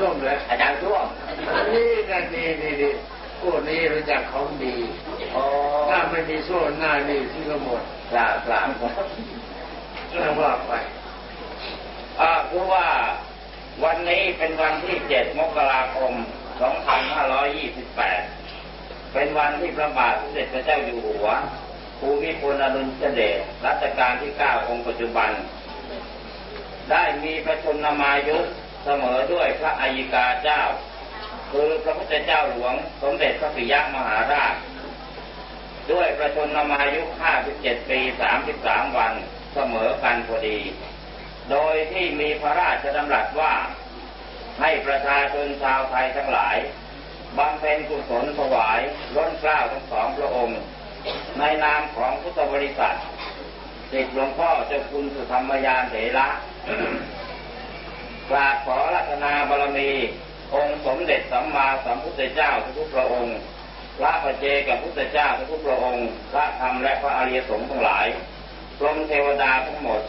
ส้มเลยอาจารย์ช่วงนี่นะนี่นี่นี่พวกนี้รู้จักของดีโอ้ถ้าไม่มีโซ่หน้านี่ที่ก็หมดกราบกราบแล้วว่าไปอ่าคือว่าวันนี้เป็นวันที่เจ็ดมกราคม 2528 เป็นวันที่พระบาทสมเด็จพระเจ้าอยู่หัวภูมิพลอดุลยเดชรัชกาลที่เก้าองค์ปัจจุบัน ได้มีพระชนมายุ เสมอด้วยพระอัยกาเจ้า คือพระพุทธเจ้าหลวงสมเด็จพระปิยมหาราช ด้วยประชนมายุ57 ปี 33 วันเสมอกันพอดี โดยที่มีพระราชดำรัสว่าให้ประชาชนชาวไทยทั้งหลายบำเพ็ญกุศลถวายล้นเกล้าทั้งสองพระองค์ ในนามของพุทธบริษัทสิทธิหลวงพ่อเจ้าคุณสุธรรมยานเถระ กราบขอรัตนาบารมี องค์สมเด็จสัมมาสัมพุทธเจ้าทุกพระองค์ พระประเจกับพุทธเจ้าทุกพระองค์ พระธรรมและพระอริยสงฆ์ทั้งหลายพรหมเทวดาทั้งหมด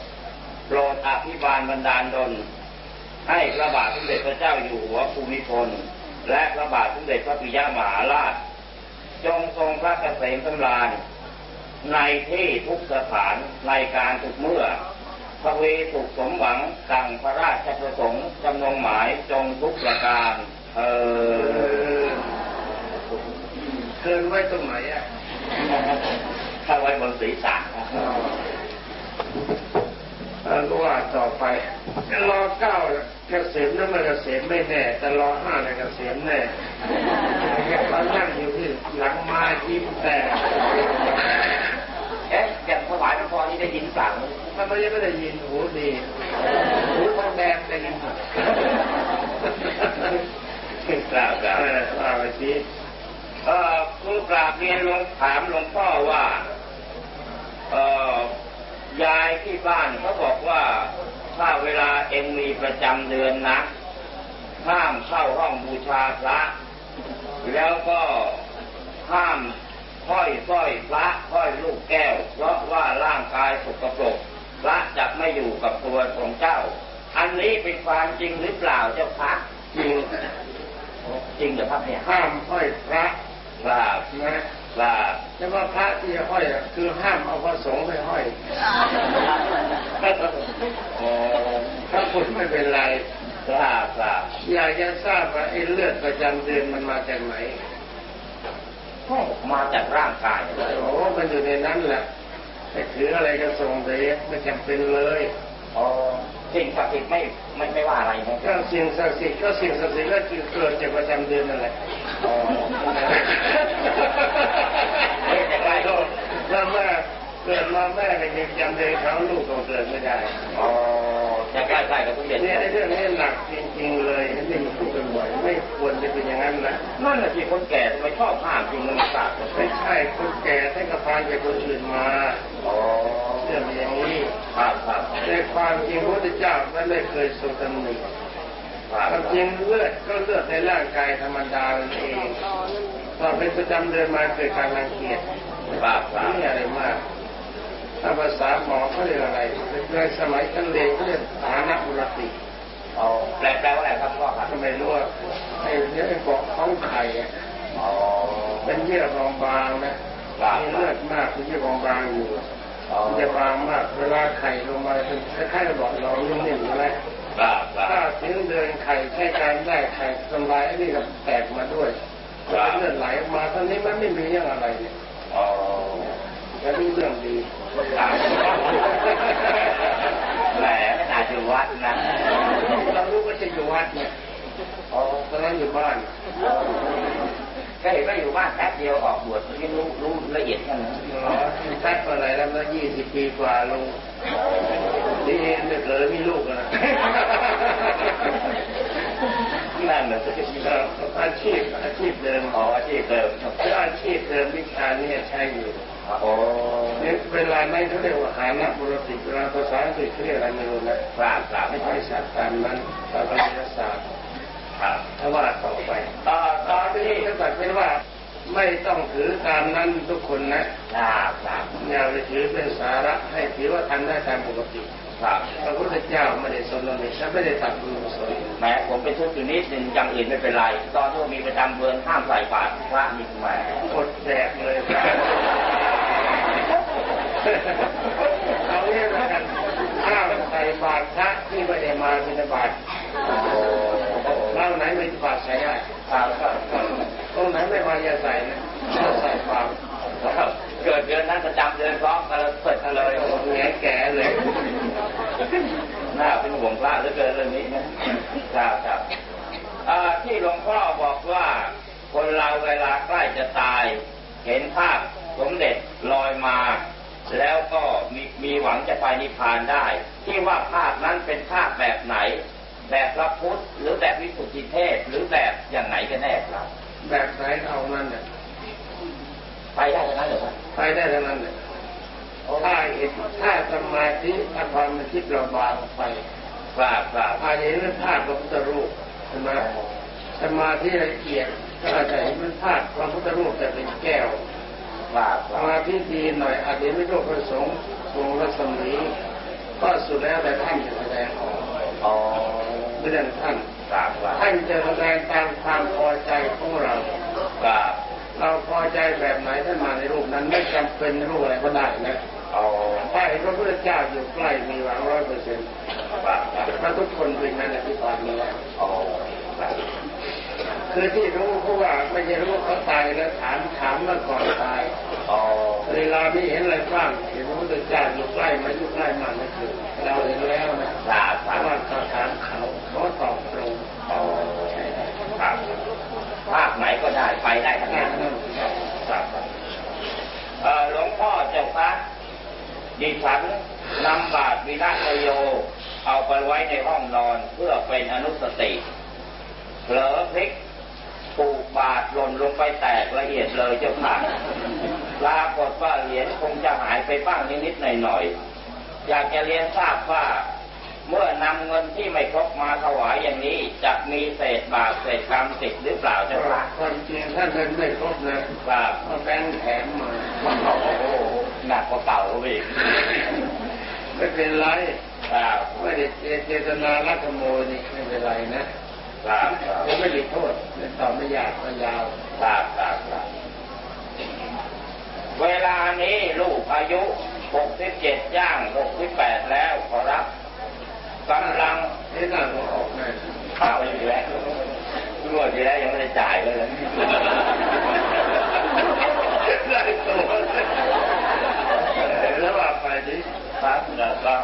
โปรดอภิบาลบรรดาลดลให้พระบาทสมเด็จพระเจ้าอยู่หัวภูมิพล และพระบาทสมเด็จพระปิยมหาราช จงทรงพระเกษมสำราญในที่ทุกสถานในการทุกเมื่อพระเวสุขสมหวังำนงหมายจงทุกประการเอเอออเกินไว้ตรงไหนอะถ้าไว้บนศีรษะแล้วก็ว่าต่อไปรอเก้าเกษมนั่นมันเกษมไม่แน่แต่รอห้าเนี่ยเกษมแน่ตอนนั่งอยู่ที่หลังไม้ยิ้มแต่ ได้ยินเปล่ามันไม่ได้ไม่ได้ยินหูดีหูทองแดงได้ยินหมดกล่าวกล่าวเออว่าไปสิเอ่อคือกราบเรียนหลวงถามหลวงพ่อว่าเอ่อยายที่บ้านเขาบอกว่าถ้าเวลาเองมีประจำเดือนนะห้ามเข้าห้องบูชาพระ แล้วก็ห้าม ห้อยสร้อยพระห้อยลูกแก้ว เพราะว่าร่างกายสกปรกพระจะไม่อยู่กับตัวของเจ้า อันนี้เป็นความจริงหรือเปล่าเจ้าคะจริงจริงเหรือครับเนี่ยห้ามห้อยพระครับนะครับแต่ว่าพระที่จะห้อยอะคือห้ามเอาพระสงฆ์ไปห้อยโอ้ถ้าคุณไม่เป็นไรครับครับอยากจะทราบว่าไอ้เลือดประจำเดือนมันมาจากไหน มาจากร่างกายเลยโอ้มันอยู่ในนั้นแหละแต่ถืออะไรก็ส่งไปไม่จำเป็นเลยอ๋อสิ่งศักดิ์สิทธิ์ไม่ไม่ไม่ว่าอะไรนะก็สิ่งศักดิ์สิทธิ์ก็สิ่งศักดิ์สิทธิ์ก็คือเกิดจากประจำเดือนนั่นแหละอ๋อเฮ้ยแต่ได้ก็แล้วแม่เกิดมาแม่ก็ยังจำเดือนเขาลูกก็เกิดไม่ได้อ๋อ จะใกล้ใกล้กับทุเรียนเนี่ยไอ้เรื่องนี้หนักจริงๆเลยนี่มันพูดกันบ่อยไม่ควรจะเป็นอย่างนั้นนะนั่นแหละที่คนแก่ทำไมชอบห้ามจริงมันศาสตร์ไม่ใช่คนแก่ท่านก็พานจากคนอื่นมาอ๋อเรื่องอย่างนี้ครับครับในความจริงพระพุทธเจ้าท่านไม่เคยทรงตำหนิครับความจริงเลือดก็เลือดในร่างกายธรรมดานั่นเองตอนเป็นประจำเดือนมาเกิดการรังเกียจครับครับนี่อะไรมาก ถ้าภาษาหมอเขาเรียกอะไรในสมัยท่านเรียนเขาเรียกฐานะบุรติอ๋อแปลแปลว่าอะไรครับพ่อครับทำไมรู้ว่าไอ้เนี่ยไอ้เกาะท้องไข่อะอ๋อเป็นเยื่อบางๆนะมีเลือดมากเป็นเยื่อบางๆอยู่อ๋อมันจะบางมากเวลาไข่ลงมาเป็นคล้ายๆกับบอกเรานิ่มๆใช่ไหมครับครัถ้าบถึงเดินไข่ใช้การได้ไข่ทำลายไอ้นี่ก็แตกมาด้วยแล้วเลือดไหลออกมาตอนนี้มันไม่มีเรื่องอะไรเนี่ยอ๋อจะรู้เรื่องดีครับ แหมไม่น่าจะวัดนะเรารู้ว่าจะอยู่วัดเนี่ยอ๋อตอนนั้นอยู่บ้านก็เห็นว่าอยู่บ้านแป๊บเดียวออกบวชไม่รู้รู้ละเอียดแค่นั้นอ๋อแป๊บอะไรแล้วมายี่สิบปีกว่าลงนี่ไม่เคยมีลูกนะนั่นแหละสิเอ่ออาชีพอาชีพเดิมอ๋ออาชีพเดิมคืออาชีพเดิมวิชาเนี่ยใช้อยู่โอ้ เนี่ยเวลานั้นเขาเรียกว่าหานะบุรติเวลาภาษาอังกฤษเขาเรียกอะไรไม่รู้นะครับครับไม่ใช่ศาสตร์ตามนั้นศาสตร์วิทยาศาสตร์ครับถ้าว่าต่อไปตอนตตออนนที่นี้ถ้าเกิดเป็นว่าไม่ต้องถือตามนั้นทุกคนนะครับครับอย่าไปถือเป็นสาระให้ถือว่าทำได้ตามปกติครับพระพุทธเจ้าไม่ได้สนเลยและไม่ได้ตัดบุญกุศลแม้ผมเป็นทุกข์อยู่นิดหนึ่งอย่างอื่นไม่เป็นไร ตอนที่มีประจำเดือนห้ามใส่บาตรพระนี่แหมอดแดกเลยครับ เอาเรื่องกันห้ามใส่บาตรพระที่ไม่ได้มาบิณฑบาตเล่าไหนไม่บาตรใส่ได้ครับครับตรงไหนไม่มาอย่าใส่นะถ้าใส่ความครับเกิดเดือนนั้นประจำเดือนพร้อมกันแล้วเสร็จกันเลยแง่แก่เลยน่าเป็นห่วงพระเหลือเกินเรื่องนี้นะครับครับเอ่อที่หลวงพ่อบอกว่าคนเราเวลาใกล้จะตาย เห็นภาพสมเด็จลอยมา แล้วก็มีมีหวังจะไปนิพพานได้ ที่ว่าภาพนั้นเป็นภาพแบบไหน แบบพระพุทธ หรือแบบวิสุทธิเทพหรือแบบอย่างไหนกันแน่ครับ แบบไหนเอานั่นน่ะไปได้ทั้งนั้นเหรอครับไปได้ทั้งนั้นเลยถ้าเห็นถ้าสมาธิถ้าความมันคิดเราบางไปครับครับอาจจะเห็นเป็นภาพพระพุทธรูปใช่ไหมสมาธิละเอียดก็อาจจะเห็นเป็นภาพพระพุทธรูปแต่เป็นแก้ว ครับคสรับมาธิดีหน่อยอาจจะเห็นเป็นรูปพระสงฆ์ทรงรัศมีก็สุดแล้วแต่ท่านจะแสดงออกอ๋อเรื่องท่านครับครับท่านจะแสดงตามความพอใจของเราครับเราพอใจแบบไหนท่านมาในรูปนั้นไม่จำเป็นรูปอะไรก็ได้นะอ๋อถ้าเห็นพระพุทธเจ้าอยู่ใกล้มีหวังร้อยเปอร์เซ็นต์ครับครับเพราะทุกคนเป็นนั้นที่ผ่านมาแล้วอ๋อ ครับคือที่รู้เพราะว่าไม่ใช่รู้เขาตายแล้วถามถามเมื่อก่อนตายอ๋อเวลานี้เห็นอะไรบ้างเห็นพระพุทธเจ้าอยู่ใกล้มาอยู่ใกล้มานั่นคือเราเห็นแล้วนะครับคเพรับราะว่าเขาถามเขาเขาตอบตรงอ๋อครับภาคไหนก็ได้ไปได้ทั้งแค่นั้นนั้นครับเอ่อหลวงพ่อเจ้าคะดิฉันนำบาตรวิรัตโย เอาไปไว้ในห้องนอนเพื่อเป็นอนุสติเผลอพลิก ถูกบาตรหล่นลงไปแตกละเอียดเลยเจ้าค่ะปรากฏว่าเหรียญคงจะหายไปบ้างนิดๆหน่อยๆอยากจะเรียนทราบว่า เมื่อนำเงินที่ไม่ครบมาถวายอย่างนี้จะมีเศษบาทเศษกรรมติดหรือเปล่าเจ้าค่ะความจริงท่านเดินไม่ครบนะครับเอาแบงค์แถมมาโอ้โหหนักกว่าเก่าเขาอีกไม่เป็นไรครับไม่ได้เจตนาลักขโมยนี่ไม่เป็นไรนะ ครับครับผมไม่ได้โทษไม่ตอบไม่ยากไม่ยาวครับครับครับเวลานี้ลูกอายุ67ย่าง68แล้วขอรับกำลังให้หน้าหัวออกหน่อยเข้าอยู่แล้วงวดที่แล้วยังไม่ได้จ่ายเลยได้ตัวแล้วว่าไปดิครับครับ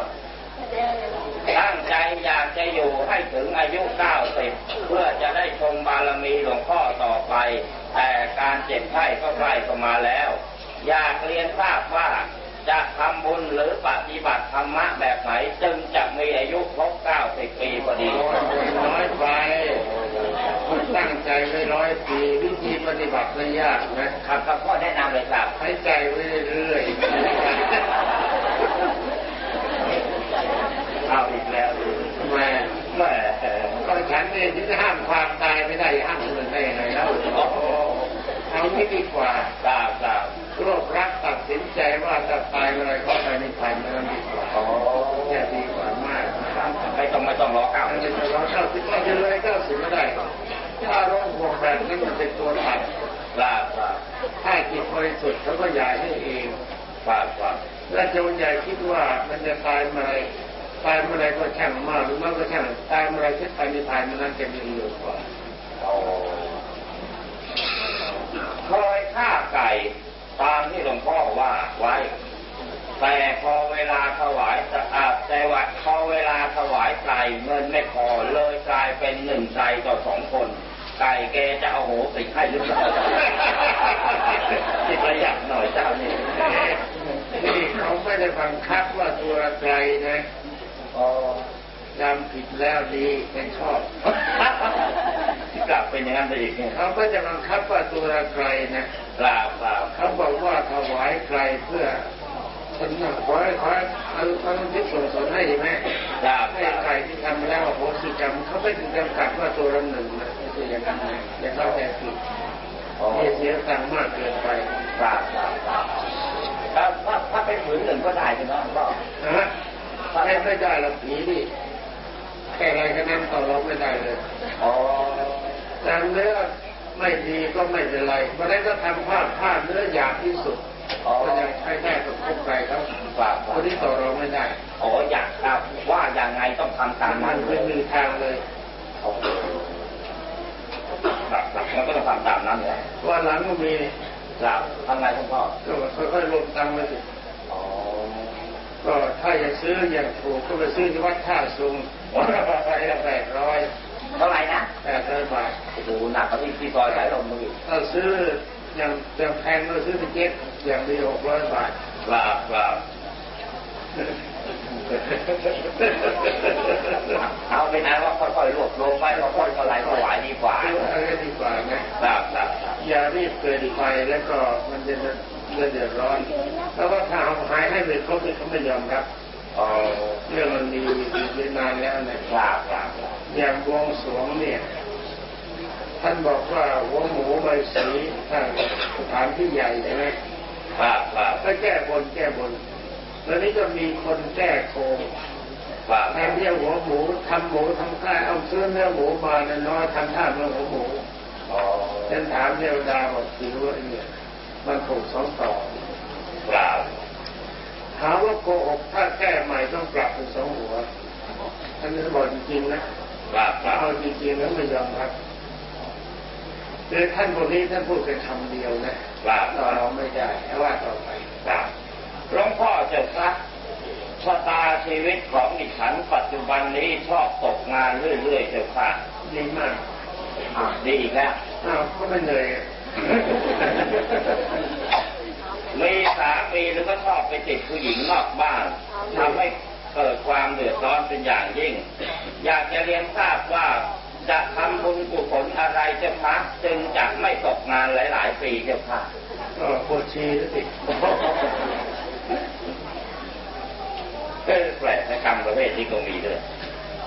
ตั้งใจ อยากจะอยู่ให้ถึงอายุ90เพื่อจะได้ชมบารมีหลวงพ่อต่อไป แต่การเจ็บไข้ก็ใกล้เข้ามาแล้ว อยากเรียนทราบว่าจะทำบุญหรือปฏิบัติธรรมะแบบไหนจึงจะมีอายุครบ90ปีพอดีน้อยไปตั้งใจไว้ร้อยปีวิธีปฏิบัติไม่ยากนะครับครับพ่อแนะนำเลยครับใช้ใจไว้เรื่อยเอาอีกแล้ว ๆแม่แหม่ก็ฉันเองที่จะห้ามความตายไม่ได้ห้ามคนอื่นได้ยังไงแล้วโอ้โหเอาที่ดีกว่าครับครับโรครักตัดสินใจว่าจะตายเมื่อไรก็ไปนิพพานเมื่อนั้นดีกว่าโอ้แค่ดีกว่ามากนะครับไม่ต้องไม่ต้องรอเก้าถ้าจะร้อยเก้าสิบก็จะเลยเก้าสิบไม่ได้ถ้าร้องห่วงแบบนี้มันเป็นตัวตัดครับครับถ้าจิตบริสุทธิ์เขาก็ใหญ่ให้เองครับครับและโจรใหญ่คิดว่ามันจะตายเมื่อไร ตายเมื่อไรก็ช่างมากหรือไม่ก็ช่างตายเมื่อไรคิดไปนิพพานเมื่อนั้นจะมีประโยชน์กว่าโอ้เคยฆ่าไก่ตามที่หลวงพ่อว่าไว้ แต่พอเวลาถวายสะอาดแต่ว่าพอเวลาถวายไก่เงินไม่พอเลยกลายเป็นหนึ่งไก่ต่อสองคน ไก่แกจะเอาโหสิให้หรือเปล่าที่ประหยัดหน่อยเจ้านี่นี่เขาไม่ได้บังคับว่าตัวไกลนะ อ๋อจำผิดแล้วดีเป็นชอบกลับเป็นอย่างนั้นไปอีกเนี่ยเขาก็จะบังคับว่าตัวไกลนะปล่าเปล่าเขาบอกว่าถวายไกลเพื่อฉันน่ะขอให้ขอเอาความคิดส่งสนให้ไหมปล่าให้ไกลที่ทำแล้วโหสิกรรมเขาไม่ถึงจำกัดว่าตัวละหนึ่งนะไม่ใช่อย่างนั้นนะอย่าเข้าใจผิดนี่เสียตังค์มากเกินไปครับครับครับแล้วถ้าถ้าเป็นผืนหนึ่งก็ได้ใช่ไหมก็ แค่ไม่ได้หรอกผีนี่แค่อะไรก็นั่นต่อรองไม่ได้เลยอ๋อแต่เนื้อไม่ดีก็ไม่เป็นไรเพราะฉะนั้นก็ทำผ้าผ้าเนื้อหยาบที่สุดอ๋อก็ยังใช้ได้กับพวกใครครับครับคคนที่ต่อรองไม่ได้ อ๋ออยากครับว่าอย่างไงต้องทำตามมันั้นนไม่มีทางเลยครับครับมันก็ต้องทำตามนั้นแหละว่าหลังก็มีครับทำไงคุณพ่อก็ค่อยๆลงตังค์มาสิอ๋อ ก็ถ้าอยากซื้ออย่างถูกก็ไปซื้อที่วัดท่าซุงไปละแปดร้อยเท่าไหร่นะแปดร้อยบาทโอ้โหหนักกว่าที่ที่ซอยสายลมมือถ้าซื้ออย่างอย่างแพงก็ซื้อที่เจ็ตอย่างเดียวหกร้อยบาทครับครับเอาเป็นอันว่าค่อยๆรวบรวมไปค่อยๆก็ไหลถวายดีกว่าซื้ออะไรดีกว่านะครับครับครับอย่ารีบเกินไปแล้วก็มันจะ จะเดือดร้อนแล้วก็ถ้าเอาหายให้ไปครบเขาไม่ยอมครับอ๋อเรื่องมันมีมีนานแล้วนะครับครับครับอย่างบวงสรวงเนี่ย ท่านบอกว่าหัวหมูใบสีท่านสถานที่ใหญ่ใช่ไหมครับครับก็แก้บนแก้บนแล้วนี้ก็มีคนแก้โกงครับแทนที่จะหัวหมูทำหมูทำข้าวเอาซื้อเนื้อหมูมาเนี่ยน้อยทำท่าเนื้อหัวหมูอ๋อฉันถามเทวดาบอกถือว่าไอ้เนี่ย มันถูกสองต่อครับถามว่าโกหกถ้าแก้ใหม่ต้องปรับเป็นสองหัวท่านนี้บอกจริงๆนะครับครับเอาจริงๆแล้วไม่ยอมรับคือท่านพวกนี้ท่านพูดแค่คำเดียวนะครับต่อเราไม่ได้แต่ว่าต่อไปครับหลวงพ่อเจ้าครับชะตาชีวิตของดิฉันปัจจุบันนี้ชอบตกงานเรื่อยๆเจ้าค่ะดีมากอะดีอีกแล้วอ้าวก็ไม่เหนื่อย มีสามีหรือก็ชอบไปติดผู้หญิงนอกบ้านทำให้เกิดความเดือดร้อนเป็นอย่างยิ่ง อยากจะเรียนทราบว่าจะทำบุญกุศลอะไรเจ้าคะจึงจะไม่ตกงานหลาย ๆ ปีเจ้าค่ะก็ปวดชีแล้วสิเออแปลกนะกรรมประเภทนี้ก็มีด้วย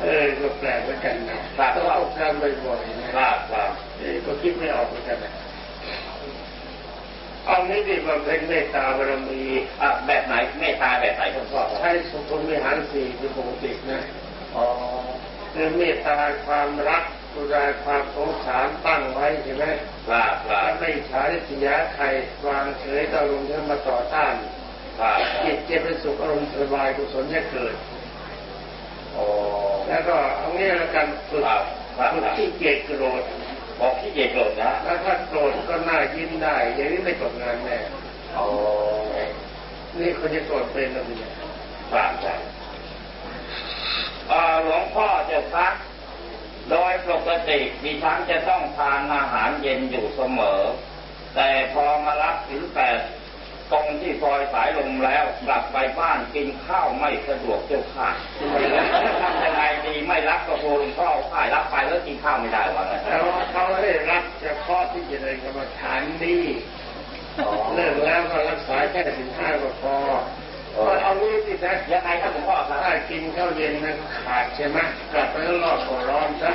เออก็แปลกเหมือนกันนะครับต้องเอาการบ่อยๆนะครับครับเออก็คิดไม่ออกเหมือนกันนะเอานี้ดีบำเพ็ญเมตตาบารมีอะแบบไหนเมตตาแบบไหนคุณพ่อครับใช้สุขวิหารสี่เป็นปกตินะอ๋อคือเมตตาความรักกุศลความสงสารตั้งไว้ใช่ไหมครับครัแล้บวไม่ฉาริษยาใครวางเฉยต่อลมณ์ที่มาต่อต้านครับจิตจะเป็นสุขอารมณ์สบายกุศลจะเกิดโอ้แล้วก็เอางี้ละกันฝึกครับครับฝึกที่เกียจโกรธ บอกที่เกียจโกรธนะแล้วถ้าโกรธก็น่ายิ้มได้ อย่างนี้ไม่ตกงานแน่โอ้นี่คนจะโกรธเป็นอะไรเนี่ยครับครับอ่าหลวงพ่อเจะพัก โดยปกติดิฉันจะต้องทานอาหารเย็นอยู่เสมอ แต่พอมารับถึงแปด ตรงที่ซอยสายลมแล้วกลับไปบ้านกินข้าวไม่สะดวกเจ้าค่ะทำยังไงดีไม่รับก็โทรหลวงพ่อข่ายรับไปแล้วกินข้าวไม่ได้วะนะแต่ว่าเขาให้รับเฉพาะที่จะเดินกรรมฐานดีเลิกแล้วก็รักษาแค่สิบห้าก็พอก็เอางี้สินะยังไงครับหลวงพ่อครับถ้ากินข้าวเย็นนะขาดใช่ไหมกลับไปแล้วรอดก็ร้อนซะ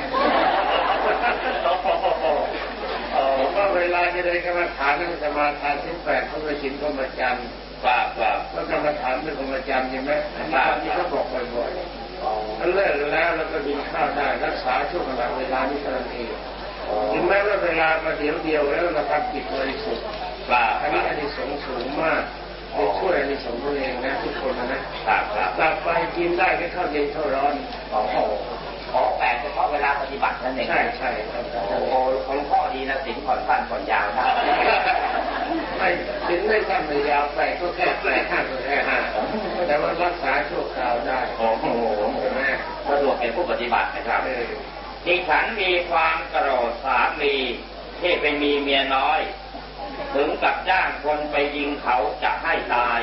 เออก็เวลาจะเดินกรรมฐานนั่งสมาทานที่แปดเขาไปกินก็มาจำครับครับแล้วกรรมฐานเป็นคนประจำใช่ไหมอันนี้เขาบอกบ่อยๆถ้าเลิกแล้วเราก็กินข้าวได้รักษาช่วงเวลานี้เท่านั้นเองถึงแม้ว่าเวลามาเดียวเดียวแล้วเราทำจิตบริสุทธิ์ครับอันนี้อันนี้สงสูงมากจะช่วยอันนี้สงส์เองนะทุกคนนะครับครักไปกินได้แค่ข้าวเย็นข้าวร้อนโอ้ ขอแปลเฉพาะเวลาปฏิบัตินั่นเองใช่ใช่ครับโอ้โหของหลวงพ่อดีนะสิงผ่อนสั้นผ่อนยาวได้ไม่ถึงไม่สั้นไม่ยาวไปก็แค่แปดห้าก็แค่ห้าแต่ว่ารักษาชั่วคราวได้โอ้โหใช่ไหมสะดวกแก่ผู้ปฏิบัตินะครับเออดิฉันมีความโกรธสามีที่ไปมีเมียน้อย ถึงกับจ้างคนไปยิงเขาจะให้ตาย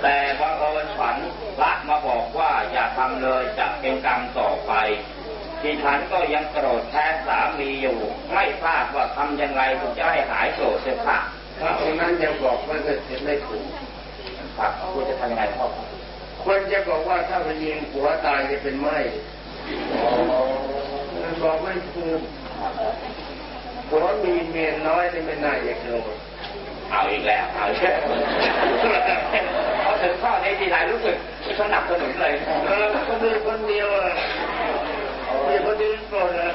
แต่บังเอิญฝันพระมาบอกว่าอย่าทำเลยจะเป็นกรรมต่อไปดิฉันก็ยังโกรธแค้นสามีอยู่ ไม่ทราบว่าทำยังไงถึงจะให้หายโกรธเสียค่ะพระองค์นั้นยังบอกว่าเกิดเหตุไม่ถูกครับคุณจะทำยังไงพ่อครับควรจะบอกว่าถ้าไปยิงผัวตายจะเป็นไหมมันบอกไม่ถูกผัวมีเมียน้อยนี่ไม่น่าจะโกรธ เอาอีกแล้วเอาอีกแล้วพอถึงข้อนี้ทีไรรู้สึกสนับสนุนเลยเออคนเดียวคนเดียวมีคนเดียวโกรธอะ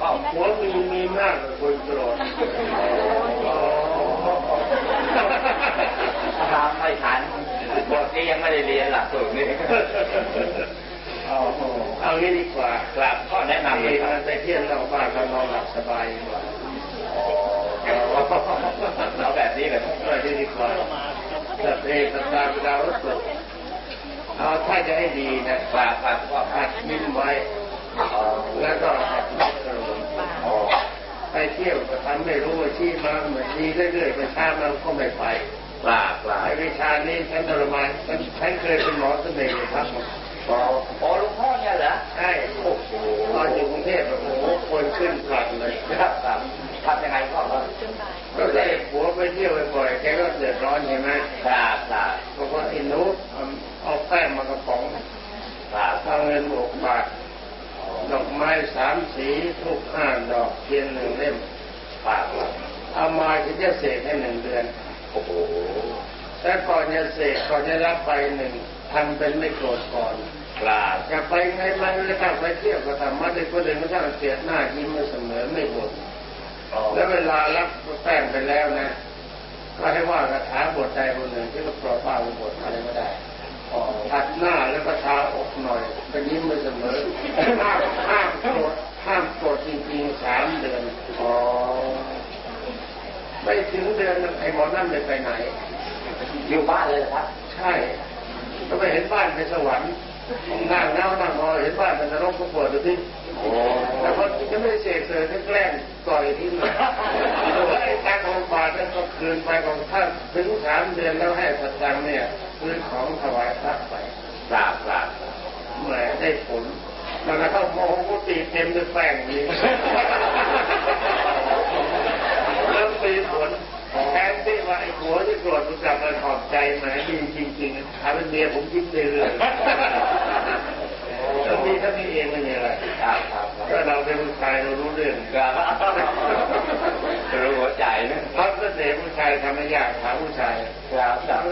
ก็ผัวมีมีมากกว่าคนโกรธอ๋อทำไม่ทันบทนี้ยังไม่ได้เรียนหลักสูตรนี้เอางี้ดีกว่าครับข้อแนะนำเลมียครับไปเที่ยวเราบ้านเรานอนหลับสบายดีกว่า เอาแบบนี้เลยเออดีกว่าแต่เพลงตามดาวสุกเอาถ้าจะให้ดีนะฝากฝากก็หัดยิ้มไว้แล้วก็หัดไม่โกรธไปเที่ยวก็ทำไม่รู้ว่าชี้มาเหมือนดีเรื่อยๆไปช้ามาก็ไม่ไปฝากฝากไอ้วิชานี้ฉันทรมานฉันเคยเป็นหมอเสน่ห์ครับโอ้หลวงพ่อเนี่ยเหรอใช่โอ้โหตอนอยู่กรุงเทพโอ้โหคนขึ้นกลันเลยครับ ทำยังไงพ่อครับก็ได้ผัวไปเที่ยวบ่อยๆแกก็เดือดร้อนใช่ไหมครับครับบอกว่าไอ้หนูเอาเอาแป้งมากระป๋องครับเอาเงินบวกบาทดอกไม้สามสีทุกห้าดอกเทียนหนึ่งเล่มฝากครับเอามาจะจะเสกให้หนึ่งเดือนโอ้โหแต่ก่อนจะเสกก่อนจะรับไปหนึ่งทำเป็นไม่โกรธก่อนครับจะไปไงมันจะกลับไปเที่ยวก็ทำมาได้คนเดินก็ช่างเสียหน้ายิ้มมาเสมอไม่บ่น แล้วเวลารับแป้งไปแล้วนะก็ให้ว่าคาถาบทใดบทหนึ่งที่เราปลอดป้าบทอะไรก็ได้ถัดหน้าแล้วก็ทาอกหน่อยก็ยิ้มมาเสมอห้ามห้ามโกรธห้ามโกรธจริงๆสามเดือนอ๋อไม่ถึงเดือนไอ้หมอนั่นไม่ไปไหน อยู่บ้านเลยครับ ใช่ก็ไปเห็นบ้านเป็นสวรรค์ นั่งเน่านั่งมองเห็นบ้านเป็นนรกก็ปวดดูที่โอ้แล้วก็จะไม่ได้เสกเสยแกล้งต่อยทิ้งเลยแล้วไอ้ตาของบาทนั้นก็คืนไปของท่านถึงสามเดือนแล้วให้สัจจังเนี่ยคืนของถวายพระไปครับครับแหมได้ผลมันก็เข้าโมโหกุฏิเต็มด้วยแป้งนี่แล้วมีผล แทนที่ว่าไอ้หัวที่โกรธมันกลับมาขอบใจแหมดีจริงๆถ้าเป็นเมียผมยิ้มเลยเลยถ้ามีถ้ามีเองไม่มีอะไรครับครับก็เราเป็นผู้ชายเรารู้เรื่องครับรู้หัวใจนะเพราะเสน่ห์ผู้ชายทำไม่ยากถามผู้ชายครับครับ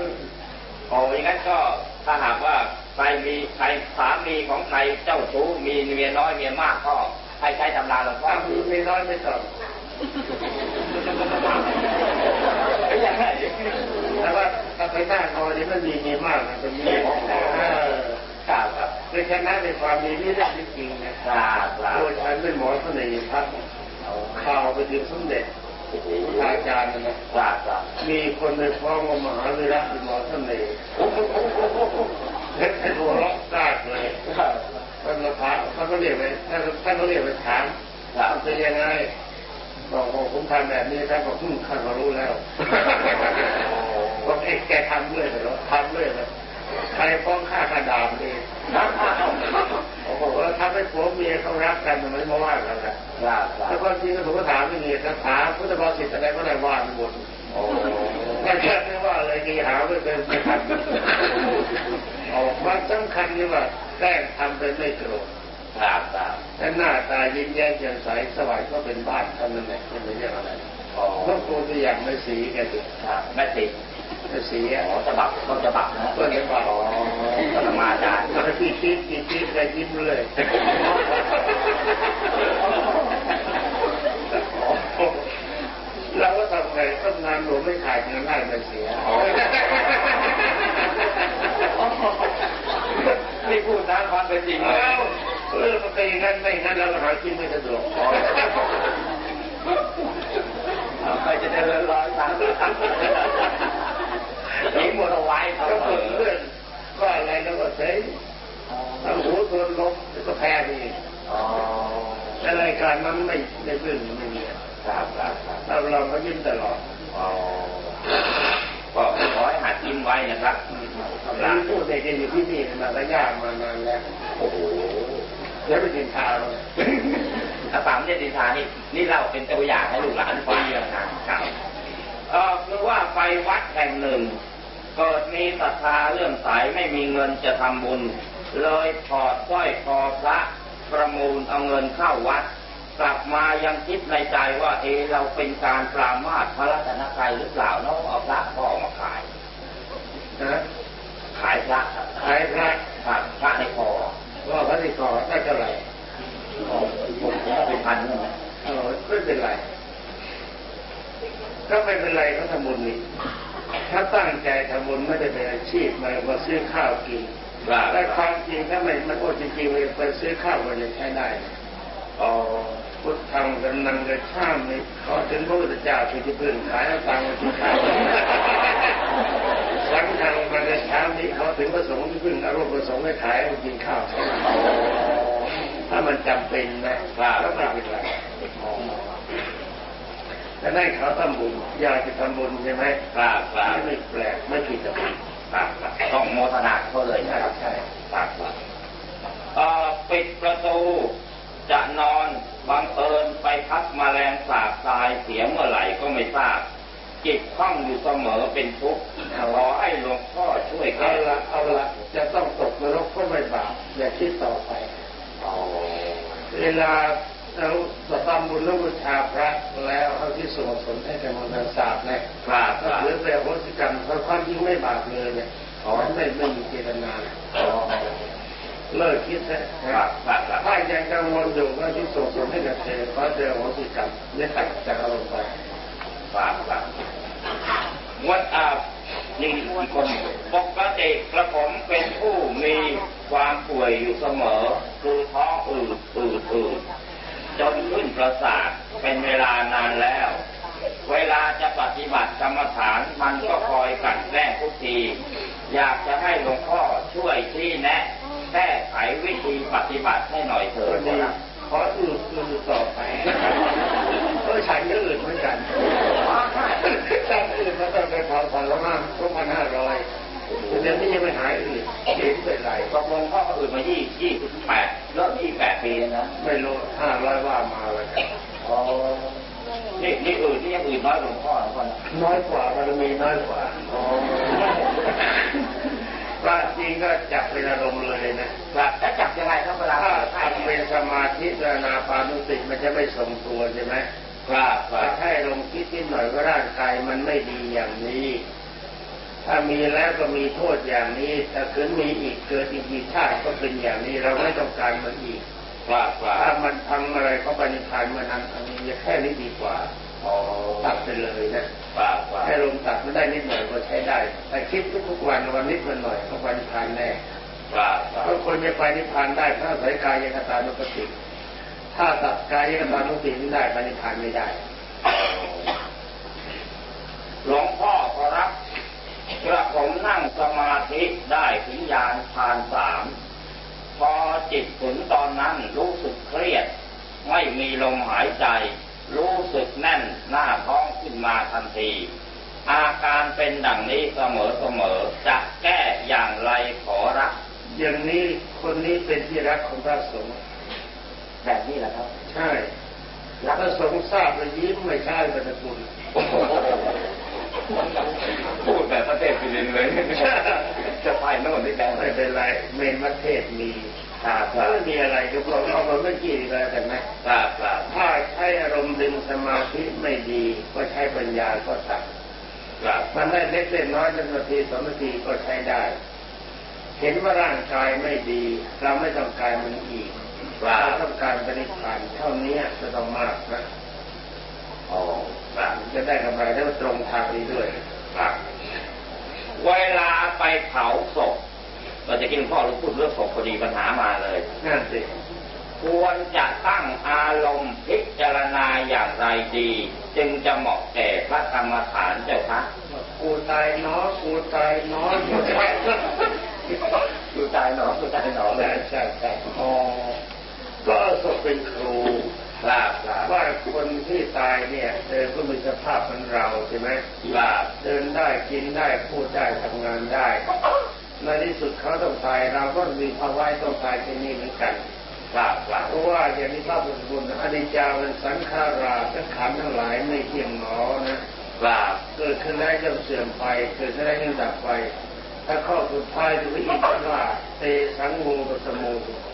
โอ้ยงั้นก็ถ้าหากว่าใครมีใครสามีของใครเจ้าชู้มีเมียน้อยเมียมากก็ให้ใช้ตำราหลวงพ่อถ้ามีไม่น้อยไม่ต้องยังไง แต่ว่าถ้าไปหน้าคอนี่มันมีมีมากนะเป็นมีเออครับครับคือชนะในความมีนี่ได้จริงๆนะครับครับโดยฉันเป็นหมอเสน่ห์พักข่าวไปถึงสมเด็จอาจารย์นะครับครับมีคนไปฟ้องว่ามหาวิระเป็นหมอเสน่ห์เพชรให้หัวเราะกล้าเลยครับท่านมาถามท่านก็เรียกไปท่านท่านก็เรียกไปถามทำเป็นยังไงบอกว่าผมทำแบบนี้ท่านบอกพึ่งข้าก็รู้แล้ว บอกเอ๊ะแกทำด้วยเหรอทำด้วยเหรอใครฟ้องฆ่าข้าดามเองโอ้โหแล้วทำให้ผัวเมียเขารักกันมันไม่มาว่ากันละครับครัแล้วบความจริงผมก็ถามไม่มีคาถาพุทธบริษัทอะไรก็ได้ว่าไปหมดโอ้แต่แค่ไม่ว่าเลยดีหาไม่เป็นไม่ทันออกมาสำคัญที่ว่าแกล้งทำเป็นไม่โกรธครับครับแต่หน้าตายิ้มแย้มแจ่มใสสว่างก็เป็นบ้านเท่านั้นแหละไม่เป็นเรื่องอะไรโอ้ต้องตัวตัวอย่างไม่สีแกดิครับแม่ติด ไม่สีอ๋ออะฉบับต้นฉบับนะก็จะบอกอ๋อปรมาจารย์แล้วพี่คิดพี่คิดแกยิ้มเลยเราก็ทำไงต้องงานหลวงไม่ขายเงินได้ไม่เสียนี่พูดตามความเป็นจริงเลยเอ้าเออมันเป็นอย่างนั้นไม่งั้นเราหากินไม่สะดวกใครจะเดินร้อยครั้ง ทิ้งหมดเอาไว้เขาก็เอเกิดอเรื่องก็อะไรแล้วก็เซ็งทั้งหูทนลมก็แพ้ไปอีกอ๋อแต่รายการนั้นไม่ได้เรื่องไม่มีครับครับครับเราเราก็ยิ้มตลอดอ๋อก็ขอให้หัดกินไว้นะครับร้านพูดเด็กอยู่ที่นี่มาก็ยากมานานแล้วโอ้โหแล้วไปกินข้าวเลยอาสามเจดินทานี่นี่เราเป็นตัวอย่างให้ลูกหลานฟังนะครับเออคือว่าไปวัดแห่งหนึ่ง เกิดมีศรัทธาเรื่องสายไม่มีเงินจะทำบุญ เลยถอดสร้อยคอพระประมูลเอาเงินเข้าวัดปกลับมายังคิดในใจว่าเออเราเป็นการปรามาสพระรัตนตรัยหรือเปล่าเนาะเอาพระพ่อมาขายนะขายพระขายพระครับพระในคอว่าพระที่ก่อได้เท่าไหร่ผมจะเป็นพันนี่นะเออไม่เป็นไร ก็ไม่เป็นไรเขาทำบุญนี่ ถ้าตั้งใจทำบุญไม่ได้เป็นอาชีพมามาซื้อข้าวกินครับแต่ความจริงถ้าไม่มันโอ้จริงๆเลยไปซื้อข้าวมันยังใช้ได้นะอ๋อพุทธังกันนังกระช่ามนี่ขอถึงพระพุทธเจ้าเป็นที่พึ่งขายเอาตังค์มาที่ข้าวสังฆังมันกระช่ามนี่ขอถึงพระสงฆ์ที่พึ่งอารมณ์ประสงค์ให้ขายให้กินข้าวใช่ไหมถ้ามันจำเป็นนะแล้วไม่เป็นไร แต่ได้เขาทำบุญอยากจะทำบุญใช่ไหมครับครับไม่แปลกไม่ผิดกับครับครับต้องโมทนาเขาเลยใช่นะครับใช่ครับครับเอ่อปิดประตูจะนอนบังเอิญไปพัดแมลงสาบตายเสียเมื่อไหร่ก็ไม่ทราบจิตข้องอยู่เสมอเป็นทุกข์ขอให้หลวงพ่อช่วยเอาแก้ละเอาละจะต้องตกนรกก็ไม่บาปอย่าคิดต่อไปอ๋อเวลา เราทำบุญแล้วบูชาพระแล้วเอาที่ส่วนสนให้กับมนุษย์ศาสตร์เนี่ยบารับเหลือแต่โหสิกรรมเพราะความจริงไม่บาปเลยเนี่ยขอให้ไม่ไม่มีเจตนาอ๋อเลิกคิดนะครับครับถ้ายังกังวลอยู่ก็ที่ส่งสนให้กับเธอขอเจอโหสิกรรมไม่ตัดจากอารมณ์ไปครับครับวัดอาบนี่อีกคนปกติกระผมเป็นผู้มีความป่วยอยู่เสมอ คือท้องอืดอืดอืด จนขึ้นประสาทเป็นเวลานานแล้ว เวลาจะปฏิบัติกรรมฐานมันก็คอยกลันแกล้งทุกที อยากจะให้หลวงพ่อช่วยชี้แนะแก้ไขวิธีปฏิบัติให้หน่อยเถิตัดวนี้ครับขออืดอืดต่อไปก็ฉันก็อื่นเหมือนกันแต่อื่นมาตั้งแต่พศสองพันห้าร้อยเดี๋ยวนี้ยังไม่หายอื่นเห็นเป็นไรตกลงพ่อก็อื่นมายี่ยี่สิบแปดเริ่มยี่แปด ปีแล้วนะไม่รู้ห้าร้อยว่ามาเลยอ๋อนี่นี่อื่นนี่ยังอื่นน้อยหลวงพ่อหลวงพ่อนะน้อยกว่าบารมีน้อยกว่าว่าจริงก็จับเป็นอารมณ์เลยนะครับแล้วจับยังไงครับเวลาถ้าใช่ทำเป็นสมาธิเวลาปานุสติมันจะไม่ทรงตัวใช่ไหมครับคถ้ารับใช่ลงคิดนิดหน่อยว่าร่างกายมันไม่ดีอย่างนี้ ถ้ามีแล้วก็มีโทษอย่างนี้ถ้าคืนมีอีกเกิดอีกมีชาติก็เป็นอย่างนี้เราไม่ต้องการมันอีก ครับครัถ้าบมันทำอะไรก็ปฏิพานมันนั้นอันนี้แค่นี้ดีกว่าอ๋อตัดไปเลยนะครับครับแค่ลงตัดไม่ได้นิดหน่อยก็ใช้ได้ แต่คิดทุกๆวันวันนิดวันหน่อยก็ปฏิพานแน่ครับครัเพบราะคนจะไปนิพพานได้ถ้าสายกายยคตานุปติถ้าตัดกายยคตานุปติไม่ได้ปฏิพานไม่ได้หลวงพ่อขอรับกระผมนั่งสมาธิได้ถึงยานทานสาม พอจิตถึงตอนนั้นรู้สึกเครียด ไม่มีลมหายใจ รู้สึกแน่นหน้าท้องขึ้นมาทันที อาการเป็นดังนี้เสมอเสมอจะแก้อย่างไรขอรับอย่างนี้คนนี้เป็นที่รักของพระสงฆ์แบบนี้แหละครับ ใช่พระสงฆ์ทราบแล้วยิ้มไม่ใช่บรรทุน พูดแบบประเทศฟิลิปปินส์เลย จะไปโน่นนี่แล้วไม่เป็นไรเมนมัเทศมีครับครัไม่บมีอะไรก็บอกเอามาเมื่อกี้แล้วกันนะครับครับถ้าใช้อารมณ์ดึงสมาธิไม่ดีก็ใช้ปัญญาก็ตัดครับมันได้เล็กเล็กน้อยเป็นนาทีสองนาทีก็ใช้ได้ เห็นว่าร่างกายไม่ดี เราไม่ต้องการมันอีกครัเราบต้องการปฏิภาณเท่านี้จะต้องมากนะ อ๋อครับจะได้กำไรได้ตรงทางนี้ด้วยครับเวลาไปเผาศพเราจะกินพ่อหรือพูดเรื่องศพพอดีปัญหามาเลยนั่นสิควรจะตั้งอารมณ์พิจารณาอย่างไรดี จึงจะเหมาะแก่พระกรรมฐานเจ้าคะกูตายเน้อกูตายเน้อกูตายดูใจหนอดูใจหนอเลใช่ยใช่ใช่อ๋อก็เอาศพเป็นครู ครับครับว่าคนที่ตายเนี่ยเดินก็มีสภาพเหมือนเราใช่ไหมครับเดินได้กินได้พูดได้ทำงานได้ในที่สุดเขาต้องตายเราก็มีภาวะต้องตายที่นี่เหมือนกันครับครับเพราะว่าอย่างนี้พระพุทธคุณอนิจจาเป็นสังขาราสังขารทั้งหลายไม่เที่ยงหนอนะครับเกิดขึ้นแล้วย่อมเสื่อมไปเกิดขึ้นแล้วย่อมดับไปถ้าข้อสุดท้ายที่พระอินทร์ว่าเตสังโมปสโมสุโข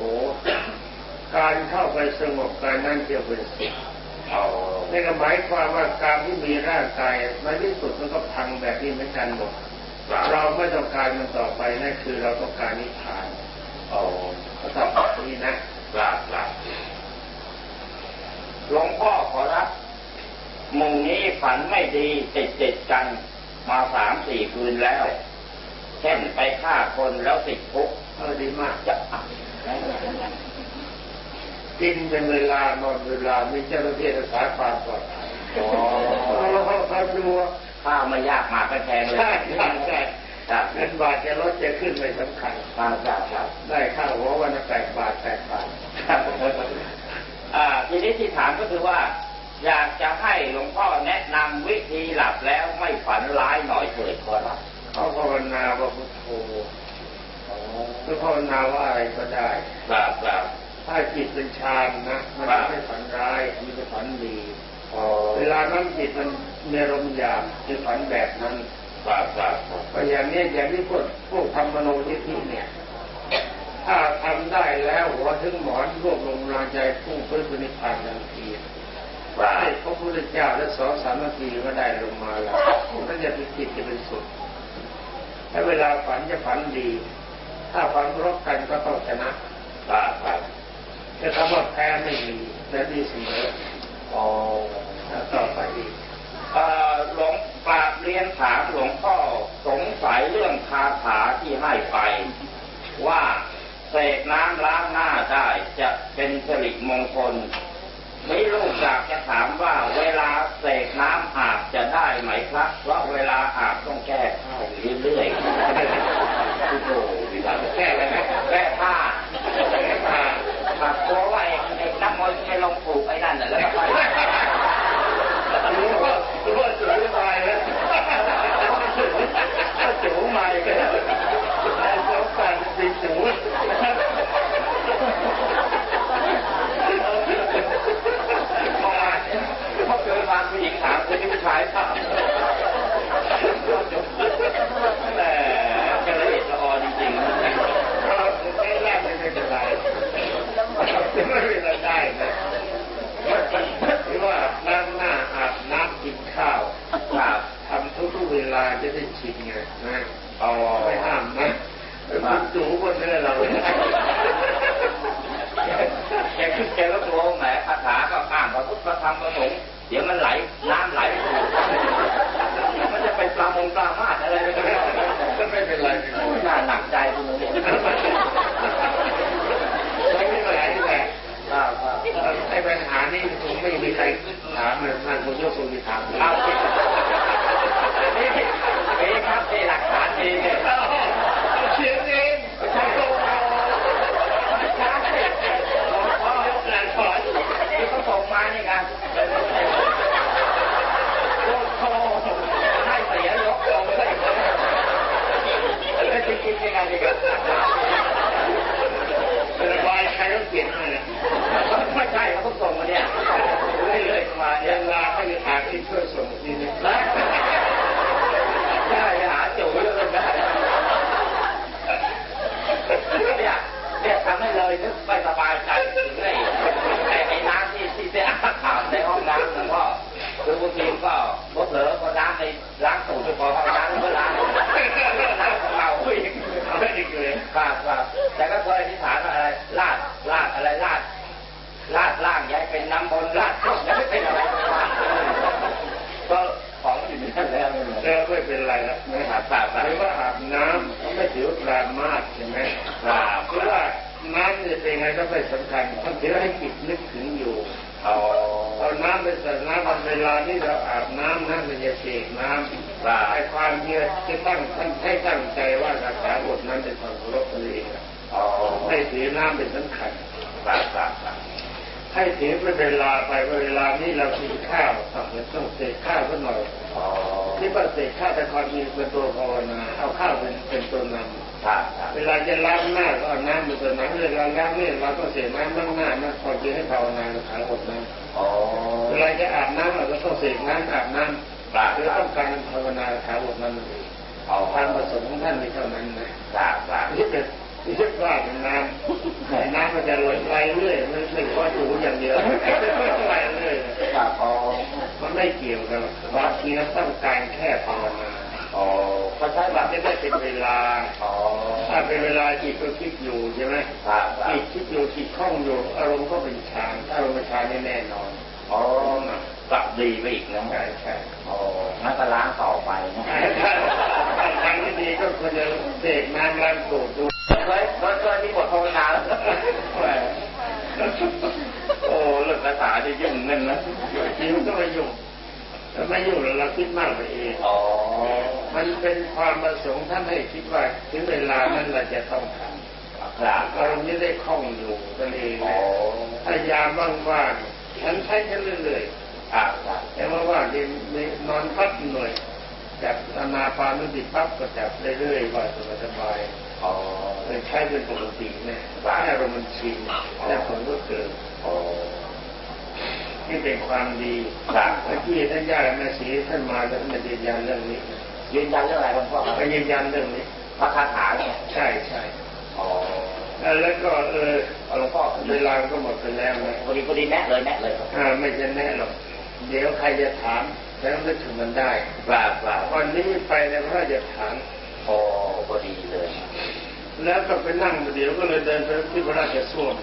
การเข้าไปสงบการนั่นเดียวเป็นสุขอ๋อนี่ก็หมายความว่าการที่มีร่างกายในที่สุดมันก็พังแบบนี้เหมือนกันหมดครับเราไม่ต้องการมันต่อไปนั่นคือเราต้องการนิพพานอ๋อก็ต้องแบบนี้นะครับครับหลวงพ่อขอรับหมู่นี้ฝันไม่ดีติดติดๆกันมาสามสี่คืนแล้ว เช่นไปฆ่าคนแล้วติดคุกเออดีมากจะอะ กินเป็นเวลานอนเวลามีเจ้าหน้าที่รักษาความปลอดภัยอ๋อเราเขาดูว่าข้าวไม่ยากหมากก็แพงเลยใช่ใช่ใช่ครับเงินบาทจะลดจะขึ้นไม่สำคัญครับครับครับได้ค่าหัววันละแปดบาทแปดบาทครับอ่าทีนี้ที่ถามก็คือว่า อยากจะให้หลวงพ่อแนะนำวิธีหลับแล้วไม่ฝันร้ายหน่อยเถิดขอรับเขาภาวนาว่าพุทโธหรือภาวนาว่าอะไรก็ได้ครับครับ ถ้าจิตเป็นฌานนะมันจะไม่ฝันร้ายมันจะฝันดีอ๋อเวลานั้นจิตมันมีอารมณ์หยาบจะฝันแบบนั้นครับครับครับก็อย่างนี้อย่างที่พวกพวกทำมโนยิทธิเนี่ย ถ้าทำได้แล้วหัวถึงหมอนรวบลงรางใจพุ่งเพื่อปณิพพานทันทีครับให้พระพุทธเจ้าและสองสามนาทีก็ได้ลงมาแล้วก็จะเป็นจิตจะเป็นสุขและเวลาฝันจะฝันดี ถ้าฝันรบกันก็ต้องชนะครับค รับจะคำว่าแพ้ไม่มีและดีเสมออ๋อต่อไปอีกหลวงกราบเรียนถามหลวงพ่อสงสัยเรื่องคาถาที่ให้ไป ว่าเสกน้ำล้างหน้าได้จะเป็นสิริมงคล ไม่ลูกอยากจะถามว่าเวลาเสกน้ำอาบจะได้ไหมครับเพราะเวลาอาบต้องแก้ผ้าเรื่อยๆโอ้โหดีครับแค่อะไรนะ แก้ผ้า แค่ผ้า ตัดตัวไว้ไอ้น้ำมันไม่ลงผูกไอ้นั่นน่ะแล้วก็ไป รู้ว่ารู้ว่าจุ๋ยมาแล้วจุ๋ยมาอีกแล้วไอ้สองฝั่งเป็นจุ๋ย เพราะเกิดมาผู้หญิงถามคนที่ผู้ชายถามแหมกระละเอียดละออจริงๆ เราใช้แรกไม่เป็นไรไม่เป็นไรได้นะหรือว่าล้างหน้าอาบน้ำกินข้าว ครับ ทำทุกๆเวลาจะได้ชินไงนะ อ๋อ ไม่ห้ามนะคุณจูบนเนื้อเรา แกคิดแกก็กลัวแหมคาถาก็ข้าม พระพุทธพระธรรมพระสงฆ์เดี๋ยวมันไหลน้ำไหลไปถูกมันจะเป็นปลามงปลามาดอะไรไม่รู้ก็ไม่เป็นไรน่าหนักใจคุณเนี่ยไม่เป็นไรนี่แหละครับครับไอ้ปัญหานี่คงไม่มีใครถามเลยท่านคุณโยกคงมีถามเลย เอาสินี่นี่ครับนี่หลักฐานดีเนี่ย เขียนเองใช่โตเอา ไม่ใช่หลวงพ่อยกหลักฐานนี่เขาส่งมานี่ครับโอ้โหให้เสียยกลงเลยแล้วจริงๆยังไงดีครับ ระบายใครต้องเขียนเลย ไม่ใช่เขาต้องส่งมาเนี่ยเรื่อยๆมา เว เนี่ย ลาให้อ่านที่ช่วยส่งทีนึง ใช่หาจู่เลยนะเนี่ยเนี่ยทำให้เลยนึกไม่สบายใจถึงไอ้ไอ้ไอ้น้ำที่ที่ไปอาบข่าวในห้องน้ำหลวงพ่อคือบางทีก็รถเหลือก็น้ำในล้างตูดไปพอห้องน้ำแล้วก็ล้างน้ำของเราอีก เอาได้อี กเลยครับครับแต่ก็เคยอธิษฐานว่าอะไรลาดลาดอะไรลาดลาดล่างย้ายเป็นน้ำบนลาดต้นย้ายเป็นอะไรก็ของอยู่ในนั้นแล้วไม่เหมือนแล้วไม่เป็นไรแล้วนะครับครับครับหรือว่าอาบน้ำก็ไม่ถือว่าปรามาสใช่ไหมครับหรือว่าน้ำจะเป็นไงก็ไม่สำคัญต้องถือให้จิตนึกถึงอยู่เอาเอาน้ำไปใส่น้ำวันเวลาที่เราอาบน้ำนะมันจะเสกน้ำครับไอ้ความเยือจะตั้งท่านให้ตั้งใจว่าคาถาบทนั้นเป็นความเคารพตัวเองอะเอาให้ถือน้ำเป็นสำคัญครับครับครับให้ถือเป็นเวลาไปว่าเวลานี้เรากินข้าวต้องต้องเสกข้าวสักหน่อยเอาที่ว่าเสกข้าวแต่ความจริงเป็นตัวภาวนาเอาข้าวเป็นเป็นตัวนำครับครับเวลาจะล้างหน้าก็เอาน้ำเป็นตัวนำเวลาล้างเนี่ยเราก็เสกน้ำล้างหน้านะความจริงให้ภาวนาคาถาบทนั้นเอาเวลาจะอาบน้ำเราก็ต้องเสกน้ำอาบน้ำ ครับหรือต้องการภาวนาคาถาบทนั้นเองเอาความประสงค์ของท่านมีเท่านั้นนะครับครับที่เป็นที่เรียกว่าเป็นน้ำน้ำมันจะไหลไหลเรื่อยมันไม่ใช่ว่าถูอย่างเดียวไหลเรื่อยครับอ๋อมันไม่เกี่ยวกันบางทีเราต้องการแค่ภาวนาอ๋อเขาใช้แบแบบบจะได้เป็นเวลาอ๋อถ้าเป็นเวลาจิตก็คิดอยู่ใช่ไหมครับครัจิบตคิดอยู่จิตคล่องอยู่อารมณ์ก็เป็นฌานอารมณ์เป็นฌานนี่แน่นอนอ๋อ กลับดีไปอีกนะใช่ใช่อ๋องั้นก็ล้างต่อไปนะทางที่ดีก็ควรจะเสกน้ำล้างตูดดูเคยเคยเคยมีบทภาวนาแล้วโอ้เรื่องภาษาจะยุ่งเงินนะจริงก็ไม่ยุ่งถ้าไม่ยุ่งเราคิดมากไปเองอ๋อมันเป็นความประสงค์ท่านให้คิดว่าถึงเวลานั้นเราจะต้องทครับำอารมณ์นี้ได้คล่องอยู่กันเองอ๋อพยายามว่างๆฉันใช้กันเรื่อย ครับครับๆแต่ว่าว่างที่นอนพักหน่อยจับอนาปานุติปั๊บก็จับเรื่อยๆว่าสบายอ๋อๆเลยใช้เป็นปกติเนี่ยให้อารมณ์มันชินแล้วผลก็เกิดอ๋อนี่เป็นความดีครับเมื่อกี้ท่านญาติแม่ศรีท่านมาแล้วท่านมายืนยันเรื่องนี้ยืนยันเรื่องอะไรหลวงพ่อครับมายืนยันเรื่องนี้พระคาถาเนี่ยใช่ใช่อ๋อแล้วก็เออหลวงพ่อเวลาก็หมดไปแล้วนะพอดีพอดีแนะเลยแนะเลยครับอ่าไม่จะแน่หรอก เดี๋ยวใครจะถามแล้วนึกถึงมันได้ครับครับวันนี้ไปในพระราชฐานโอ้พอดีเลย แล้วก็ไปนั่งเดี๋ยวก็เลยเดินไปที่พระราชส้วม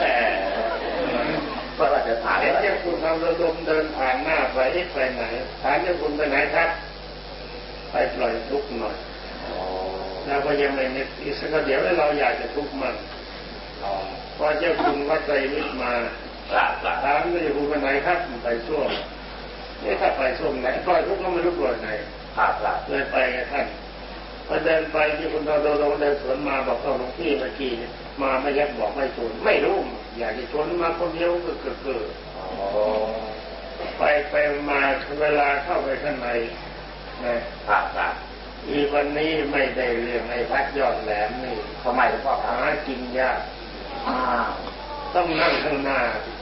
แต่พระราชทานเห็นเจ้าคุณทำระดมเดินผ่านหน้าไปเอ๊ะไปไหนถามเจ้าคุณไปไหนครับ ไปปล่อยทุกข์หน่อยอ๋อเราก็ยังไม่นึกอีกสักเดี๋ยวแล้วเราอยากจะทุกข์มันอ๋อพอเจ้าคุณวัดใจมิตรมา ครับครับถามเจ้าคุณไปไหนครับไปส้วมนี่ถ้าไปส้วมไหนปล่อยทุกข์ก็ไม่รู้ปล่อยไหนครับครับเลยไปกับท่านพอเดินไปที่คุณโดโดโดเดินสวนมาบอกว่าหลวงพี่เมื่อกี้เนี่ยมาไม่ยักบอกไม่ชวนไม่รู้อยากจะชวนมาคนเดียวก็เกิดเกิดอ๋อไปไปมาเวลาเข้าไปข้างในนะครับครับอีวันนี้ไม่ได้เรื่องในพัดยอดแหลมนี่ทำไมหลวงพ่อคหารับกินยากอ้าวต้องนั่งข้างหน้าโอ้โห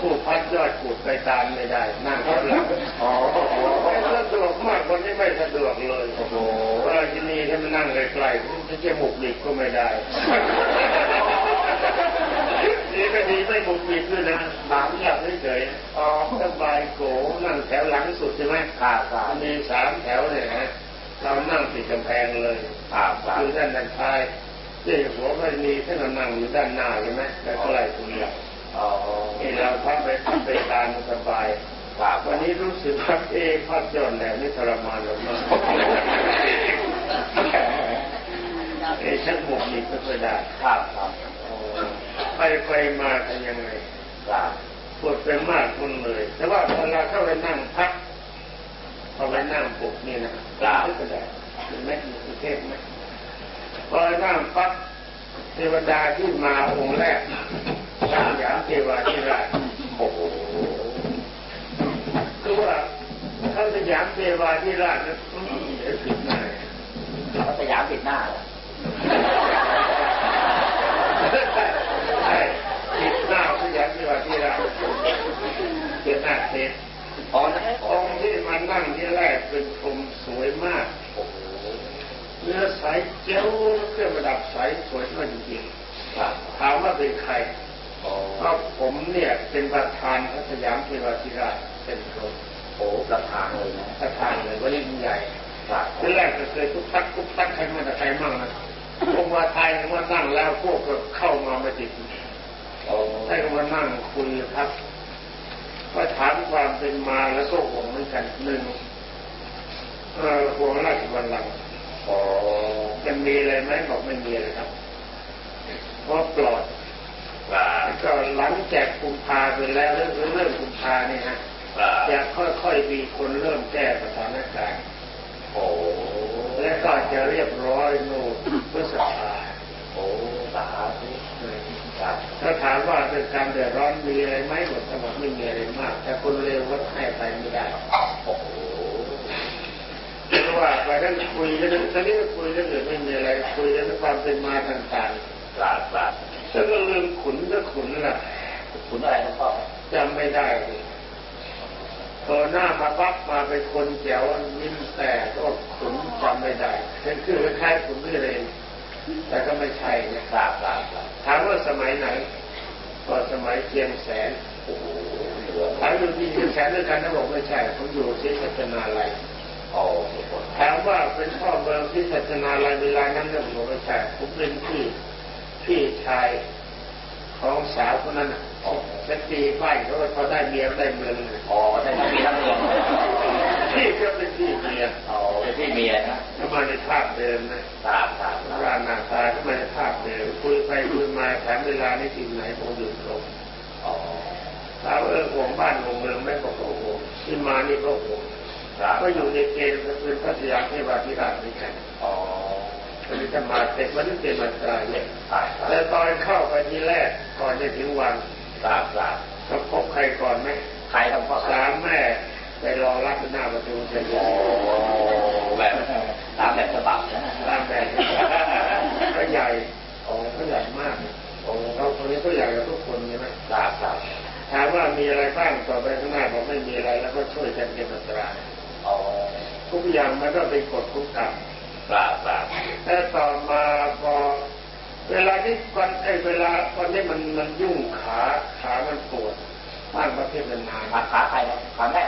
ผู้พัดยอดขูดไปตามไม่ได้นั่งข้างหลังอ๋อไม่สะดวกมากคนที่ไม่สะดวกเลยโอ้โหเวลาที่นี่ถ้ามันนั่งไกลๆจะจะบุกบิกก็ไม่ได้ดีก็ดีไม่บุกบิกด้วยนะบางเงียบเฉยๆอ๋อสบายโกนั่งแถวหลังสุดใช่ไหมครับครับมันมีสามแถวเนี่ยนะเรานั่งติดกำแพงเลยครับครับคือด้านด้านท้าย ที่หัวก็มีท่านเรานั่งอยู่ด้านหน้าใช่ไหมแล้วก็ไหล่ตรงนี้อ๋อนี่เราพักไปไปตามสบายครับวันนี้รู้สึกว่าเอ๊ะพักย้อนแหลมนี่ทรมานเรามากเอ๊ะฉันบุกบิกไม่ค่อยได้ครับครับไปไปมากันยังไงครับปวดไปมากคนเลย แต่ว่าเวลาเข้าไปนั่งพักพอไปนั่งปลุกนี่นะไม่ก็ได้เห็นไหมมีเทพไหม พอนั่งพักเทวดาที่มาองค์แรกสามอย่างเทวาธิราชโอ้โหคือว่าเขาสยามเทวาธิราชนะอืมเดี๋ยวผิดหน้าเขาสยามปิดหน้าเหรอใช่ผิดหน้าสยามเทวาธิราชเป็นหน้าเทพอ๋อนะองค์ที่มานั่งที่แรกเป็นชมสวยมากโอ้โห เนื้อใสเจ้าเครื่องประดับใสสวยมากจริงครับๆถามว่าเป็นใครอ๋อเพราะผมเนี่ยเป็นประธานพระสยามเทวาธิราชเป็นคนโอ้ประธานเลยนะประธานเลยวันนี้ใหญ่ครับที่แรกก็เคยทุกทักทุกทักใครมาแต่ใครมั่งนะผมว่าไทยว่านั่งแล้วพวกก็เข้ามาไม่ติดโอ้ได้ก็มานั่งคุยครับก็ถามความเป็นมาแล้วก็ห่วงเหมือนกันหนึ่งเออห่วงราชบัลลังก์ อ๋อจะมีอะไรไหมบอกไม่มีเลยครับ เพราะปลอดครับแล้วก็หลังจากกุมภาไปแล้วเรื่องเรื่องกุมภาเนี่ยฮะครับจะค่อยๆมีคนเริ่มแก้สถานการณ์โอ้และก็จะเรียบร้อยโน่นพฤษภาโอ้สาธุครับถ้าถามว่าเป็นการเดือดร้อนมีอะไรไหมหมดทั้งหมดไม่มีอะไรมาก แต่คนเร็วก็ให้ไปไม่ได้โอ้โห เพราะว่าไปท่านคุยกันตอนนี้ก็คุยเรื่องอื่นไม่มีอะไรคุยเรื่องความเป็นมาต่างครับครับๆแล้วก็ลืมขุนก็ขุนล่ะคุณอะไรหลวงพ่อจำไม่ได้เลยพอหน้ามาปั๊บมาเป็นคนแจ๋วยิ้มแต่ก็ขุนจำไม่ได้เป็นคือคล้ายๆขุนนี่เลยแต่ก็ไม่ใช่นะทราบทราบทราบถามว่าสมัยไหนก็สมัยเพียงแสนโอ้โหถามอยู่ที่เพียงแสนด้วยกันนะบอกไม่ใช่ผมอยู่ที่ศาสนาอะไร โอ้ถามว่าเป็นพ่อเมืองที่ศาสนาอะไรเวลานั้นเนี่ยผมไม่ใช่ผมเป็นพี่พี่ชายของสาวคนนั้นน่ะสักปีไปเขาก็พอได้เมียได้เมืองอ๋อแต่ทั้งมีทั้งเมืองพี่ก็เป็นพี่เมียอ๋อเป็นพี่เมียนะเข้ามในภาพเดิมนะทราบทราบทราบร่างหน้าตาเข้ามในภาพเดิมคุยไปคุยมาถามเวลาในที่ไหนผมอยู่ตรงอ๋อถาวเออห่วงบ้านห่วงเมืองไม่บอกว่าห่วงที่มานี่ก็ห่วง ก็อยู่ในเกณฑ์เป็นพัทยาเทวาธิราชเหมือนกันอ๋อตอนนี้จะมาเสร็จวันนี้เป็นวันตายเนี่ยทราบทราแต่บตอนเข้าไปทีแรกก่อนจะถึงวันทราบทราบเขาพบใครก่อนไหมใครทำพ่อสามแม่ไปรอรับหน้าประตูเสร็จโอ้แบบตามแบบฉบับนะตามแบบก็ใหญ่โอ้ก็ใหญ่มากโอ้เขาคนนี้ก็ใหญ่กับทุกคนใช่ไหมทราบทราบถามว่ามีอะไรบ้างต่อไปข้างหน้าบอกไม่มีอะไรแล้วก็ช่วยกันเก็บอัตราอ๋อ ทุกอย่างมันก็เป็นกฎทุกกรรมทราบทราบแต่ต่อมาพอเวลาที่วันไอ้เวลาวันนี้มันมันยุ่งขาขามันปวดบ้านประเทศนานขาขาใครนะขาแม่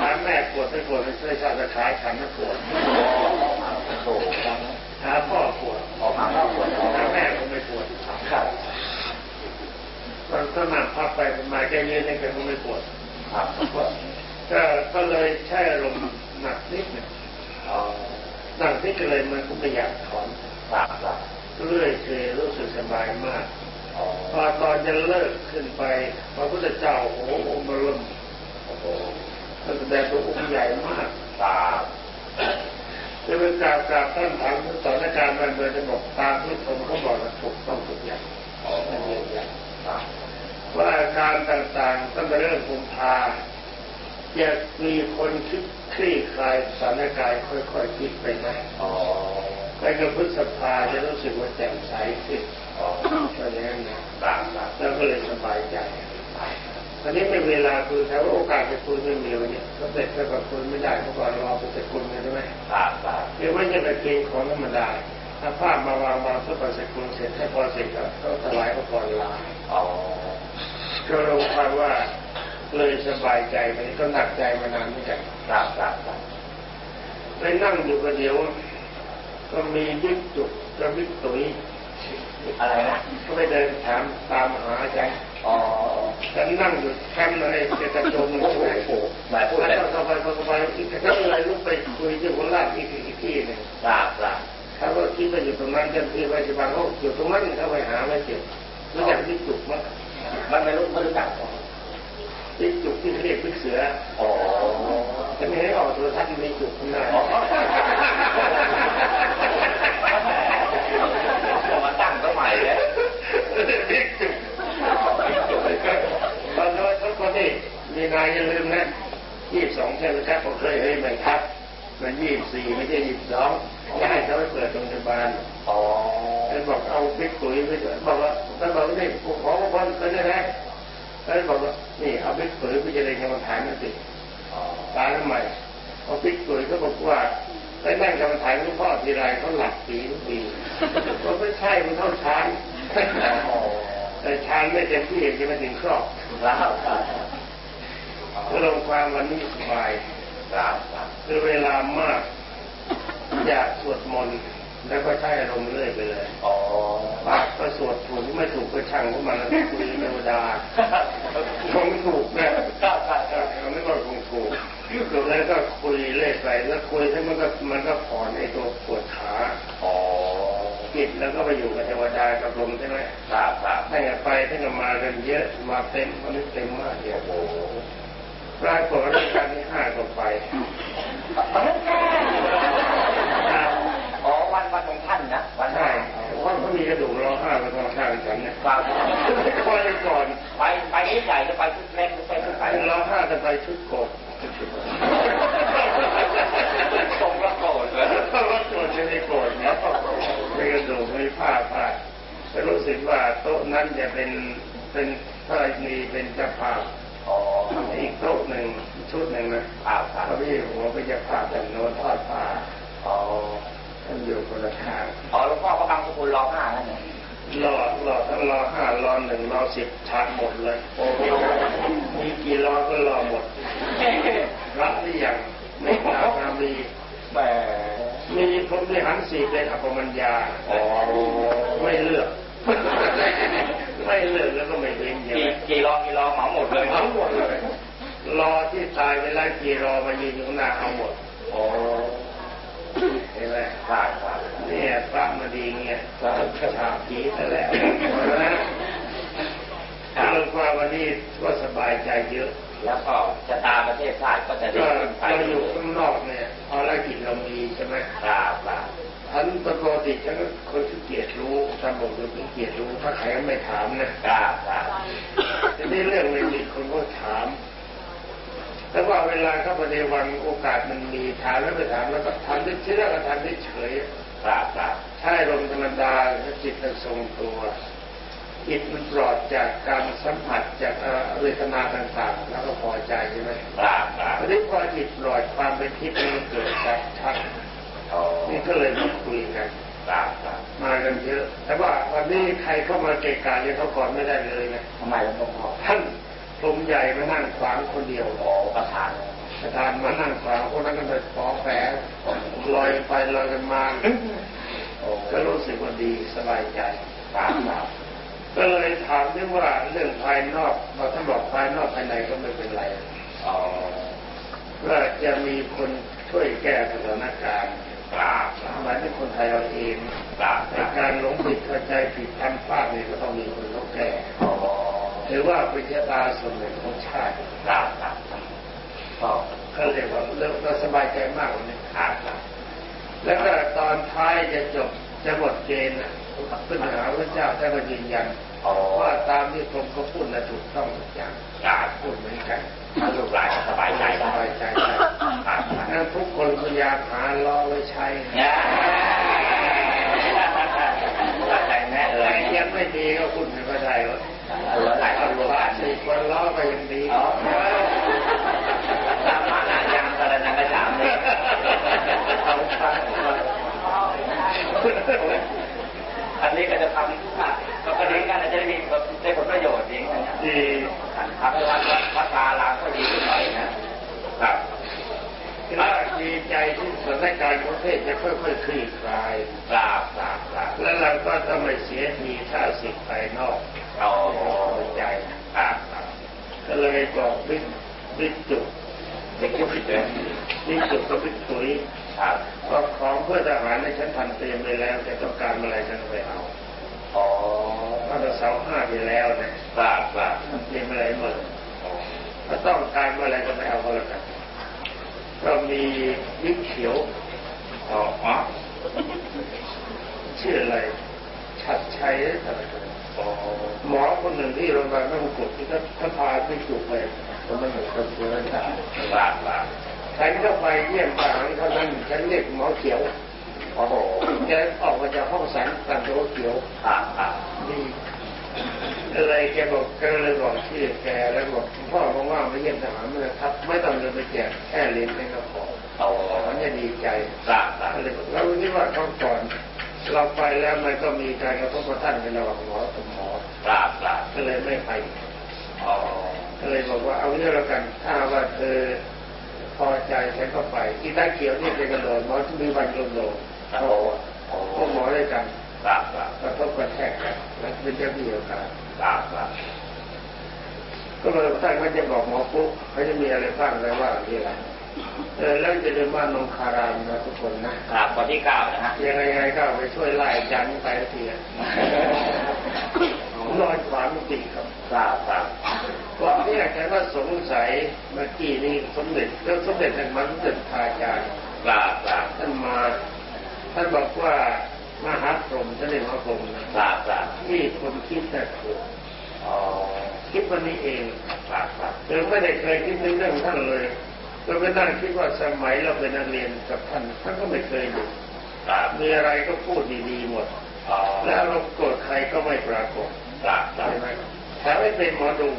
ขาแม่ปวดไม่ปวดไม่ช่วยชาติขาฉันไม่ปวดโอ้จังขาพ่อปวดออกมาแล้วปวดขาแม่ก็ไม่ปวดครับตอนก็นั่งพับไปมาแกยืนให้แกก็ไม่ปวดครับ ก็ก็เลยใช้อารมณ์หนักนิดหนึงอ๋อหนักนิดเลยมันก็ไม่อยากถอนทราบทราบเรื่อยเคยรู้สึกสบายมากอ๋อพอตอนจะเลิกขึ้นไปพระพุทธเจ้าโอ้โหองค์บรมโอ้โหท่านแสดงตัวองค์ใหญ่มากทราบจะเป็นกราบกราบท่านถามสถานการณ์มันเมืองจะบอกตามที่ผมเขาบอกว่าถูกต้องทุกอย่างอ๋อนั่นเองอย่างทราบว่าอาการต่างๆตั้งแต่เรื่องกุมภา จะมีคนคิดคลี่คลายสถานการณ์ค่อยๆคิดไปนะอ๋อไปกับพฤษภาจะรู้สึกว่าแจ่มใสขึ้นอ๋อก็อย่างนั้นนะทราบทราบแล้วก็เลยสบายใจตอนนี้เป็นเวลาคุยแต่ว่าโอกาสจะคุยไม่มีวันนี้ก็เสร็จแล้วก็คุยไม่ได้เพราะว่ารอไปจะคุยกันใช่ไหมทราบทราบเรียกว่าจะไปเกณฑ์ของธรรมดาถ้าภาพมาวางวางเพื่อประเสริฐคุณเสร็จให้พอเสร็จก็ก็ถวายพระพรลาอ๋อก็ลงความว่า เลยสบายใจไปก็หนักใจมานานเหมือนกันทราบทราบทราบไปนั่งอยู่ประเดี๋ยว ก็มีบิ๊กจุกกับบิ๊กตุ๋ยอะไรนะก็ไปเดินถามตามหาอาจารย์อ๋อฉันนั่งอยู่แคมป์อะไรจะกระโจมโอ้ใช่โหไหมหมายพูดแล้วแบบก็เข้าไปเข้าไปอีกก็เลยลุกไปคุยที่คนลาดอีกอีกที่หนึ่งทราบทราบเขาก็คิดว่าอยู่ตรงนั้นเจ้าที่ว่าจะบางเขาอยู่ตรงนั้นเขาไปหาไม่เจอรู้จักบิ๊กจุกมั้ยมันไม่รู้ไม่รู้จัก บิ๊กจุกที่เรียกบิ๊กเสืออ๋อจะไม่ให้ออกโทรทัศน์มีจุกข้างหน้าอ๋อมาตั้งสมัยเลยบิ๊กจุกตอนนั้นเขาคนที่มีนายอย่าลืมนะยี่สิบสองใช่ไหมครับผมเคยให้มันครับ มันยี่สิบสี่ไม่ใช่ยี่สิบสองจะให้เขาไปเปิดโรงพยาบาลอ๋อท่านบอกเอาบิ๊กตุ๋ยไปเถอะบอกว่าท่านบอกว่านี่ผมขอพรไปได้ไหม ท่านบอกว่านี่เอาบิ๊กตุ๋ยไปจะเรียนกรรมฐานนั่นสิอ๋อตายทำไมเอาบิ๊กตุ๋ยก็บอกว่าไปนั่งกรรมฐานหลวงพ่อทีไรเขาหลับปีทุกปีก็ไม่ใช่มันเท่าชานแต่ชานไม่เต็มที่จะมาถึงครอบแล้วครับก็ลงความวันนี้สบายครับครับคือเวลามาก อยากสวดมนต์ แล้วก็ใช้อารมณ์เรื่อยไปเลยอ๋อปากก็สวดถูกไม่ถูกก็ช่างเพราะมันคุยเทวดาคงถูกนะครับครับเขาไม่ก็คงถูกแล้วก็คุยเรื่อยไปแล้วคุยให้มันก็มันก็ผ่อนไอ้ตัวปวดขาอ๋อจิตแล้วก็ไปอยู่กับเทวดากับลมใช่ไหมครับครับถ้าอยากไปท่านก็มากันเยอะมาเต็มวันนี้เต็มมากเดียวโอ้โหปรากฏว่ารัชกาลที่ห้าก็ไปอ๋อ วันวันของท่านนะวันใช่เพราะเขามีกระดูกร้องห้ากับร้องห้ากันฉันเนี่ยครับไปก่อน ไปไปชุดใหญ่หรือไปชุดเล็กหรือไปชุดไหนไปร้องห้ากันไปชุดโกดทรงละโกรธเลยถ้ารถโกดจะไม่โกดเนี่ยไม่กระดูกไม่ผ้าผ้าแต่รู้สึกว่าโต๊ะนั้นจะเป็นเป็นถ้ามีเป็นเจ้าภาพอ๋ออีกโต๊ะหนึ่งชุดหนึ่งนะครับครับพระพี่หัวไปจะผ้าแต่โน้นทอดผ้าอ๋อ ท่านอยู่คนละทางคคุณรอห้านั่นเองรอรอทั้งรอห้ารอหนึ่งรอสิบชาร์จหมดเลยโอ้โหมีกี่รอก็รอหมดรับหรือยังไม่ตามมามีแหมมีผมมีหันสีเป็นอภมัญญาโอ้ไม่เลือกไม่เลือกแล้วก็ไม่เว้นอย่างกี่นี้กี่รอกี่รอเหมาหมดเลยทั้งหมดเลยรอที่ตายไปแล้วกี่รอมายืนอยู่ข้างหน้าเอาหมดโอ้ เห็นไหมครับครับเนี่ยพระมาดีเงี้ยพระชาผีซะแล้วนะเรื่องว่าวันนี้ก็สบายใจเยอะ แล้วก็ชะตาประเทศชาติก็จะดีก็ขึ้นไปเราอยู่ข้างนอกเนี่ยภารกิจเรามีใช่ไหมครับครับฉันปกติฉันก็คนขี้เกียจรู้ถ้าบอกว่าขี้เกียจรู้ ถ้าใครก็ไม่ถามนะครับครับทีนี้เรื่องไม่มีคนก็ถาม แต่ว่าเวลาเข้าไปในวันโอกาสมันมีถามแล้วไปถามแล้วก็ทำได้เชื่อก็ทำได้เฉยครับครับใช่ลมธรรมดาจิตมันทรงตัวจิตมันปลอดจากการสัมผัสจากเอ่อเวทนาต่างๆ แล้วก็พอใจใช่ไหมครับครับทีนี้พอจิตปลอดความเป็นทิพย์มันเกิดจากชัดโอ้นี่ก็เลยมาคุยกันครับครับมากันเยอะแต่ว่าวันนี้ใครเข้ามาเกะกะยังเขาก่อนไม่ได้เลยนะทำไมเราต้องขอท่าน พรหมใหญ่มานั่งขวางคนเดียวโอ้ประธานประธานมานั่งขวางคนนั้นก็ไปขอแฝงลอยไปลอยกันมาโอ้ก็รู้สึกว่าดีสบายใจครับครับก็เลยถามด้วยว่าเรื่องภายนอกเราถ้าบอกภายนอกภายในก็ไม่เป็นไรอ๋อว่าจะมีคนช่วยแก้สถานการณ์ครับคหมายถึงคนไทยเราเองรับในการหลงผิดเข้าใจผิดทำพลาดนี่ก็ต้องมีคนเขาแก้โอ้ ถือว่าเป็นชะตาส่วนหนึ่งของชาติครับครับก็เขาเรียกว่าเราสบายใจมากกว่านี้ครับครับแล้วก็ตอนท้ายจะจบจะหมดเกณฑ์นะขึ้นหาพระเจ้าท่านก็ยืนยันโอ้ว่าตามที่ผมเขาพูดนะถูกต้องทุกอย่างครับพูดเหมือนกันถ้าลูกหลานสบายใจสบายใจได้ครับนั่นทุกคนพยายามหาล้อไว้ใช้เนี่ยเข้าใจแน่เลแต่ยยังไม่ดีก็พูดไม่ได้ว่า เหลือหลายคเอานรวมละกันสี่คนล้อก็ยังดีอ๋อตามมาหนายังกระนังกระฉามเลยเอาฟังอันนี้ก็จะทำก็เลี้ยงกันจะได้มีได้ผลประโยชน์เลี้ยงกันเนี่ยดีทำให้วัดวัดตาลางก็ดีขึ้นหน่อยนะครับคือว่าดีใจที่สถานการณ์ประเทศจะค่อยๆคลี่คลายกราบ ก็ต้องไม่เสียทีถ้าสิ่งภายนอกโอ้เข้าใจกราบกราบก็เลยบอกบิ๊กบิ๊กจุกเด็กยุคเลยบิ๊กจุกก็บิ๊กตุ๋ยครับว่าของเพื่อทหารในฉันทำเตรียมไปแล้วแต่ต้องการอะไรฉันไปเอาอ๋อเมื่อเสาร์ห้าไปแล้วนะกราบกราบเตรียมอะไรหมดถ้าต้องการเมื่อไรก็ไปเอาก็แล้วกันก็มีบิ๊กเขียวอ๋ออ๋อชื่ออะไร ชัดชัยหมอคนหนึ่งที่โรงพยาบาลแม่มงกุฎที่เขาเขาพาไปจุกไปตอนนั้นเหมือนกับตัวนั้นกราบกราฉันก็ไปเยี่ยมทหารเขานั้นฉันเรียกหมอเขียวโอ้โหแกออกมาจากห้องสังกัดโตเขียวครับครับดีอะไรแกบอกแกเลยบอกชื่แกแล้วบอกพ่อว่างๆมาเยี่ยมทหารเมื่อครับไม่ต้องเดินไปแจกแค่เรียนแค่ก็พอโอ้เขาจะดีใจลาบลาเลยบอกแล้วนี่ว่าเขาก่อน เราไปแล้วมันก็มีการกระทบกระทั่งกันระหว่างหมอกับหมอกราบกราบก็เลยไม่ไปอ๋อก็เลยบอกว่าเอาเรื่องแล้วกัน ถ้าว่าเธอพอใจฉันก็ไปที่ตาเขียวนี่เป็นกระโดดหมอที่มีวันโดนโดดโอ้โหโอ้พวกหมอด้วยกันกราบกราบกระทบกระแทกกันแล้วเป็นเจ้าที่เดียวกันกราบกราบก็เลยท่านก็จะบอกหมอปุ๊บเขาจะมีอะไรบ้างอะไรว่าที่อะไร เออแล้วจะเดินบ้านนงคารามนะทุกคนนะครับวันที่เก้านะฮะยังไงยังไงก็ไปช่วยไล่อาจารย์ไปทีอะนอนขวางตีครับกราบกราบก่อนเนี่ยแกก็สงสัยเมื่อกี้นี่สมเด็จแล้วสมเด็จท่านมาสมเด็จพระอาจารย์กราบกราบท่านมาท่านบอกว่ามหาพรหมท่านเรียกมหาพรหมนะกราบกราบที่คนคิดแต่ถูกอ๋อคิดวันนี้เองกราบกราบหรือไม่ได้เคยคิดถึงเรื่องท่านเลย เราไปนั่งคิดว่าสมัยเราเป็นนักเรียนกับท่านท่านก็ไม่เคยดูกราบมีอะไรก็พูดดีๆหมดอ๋อแล้วเราโกรธใครก็ไม่ปรากฏกราบกราบใช่ไหมถ้าไม่เป็นหมอดู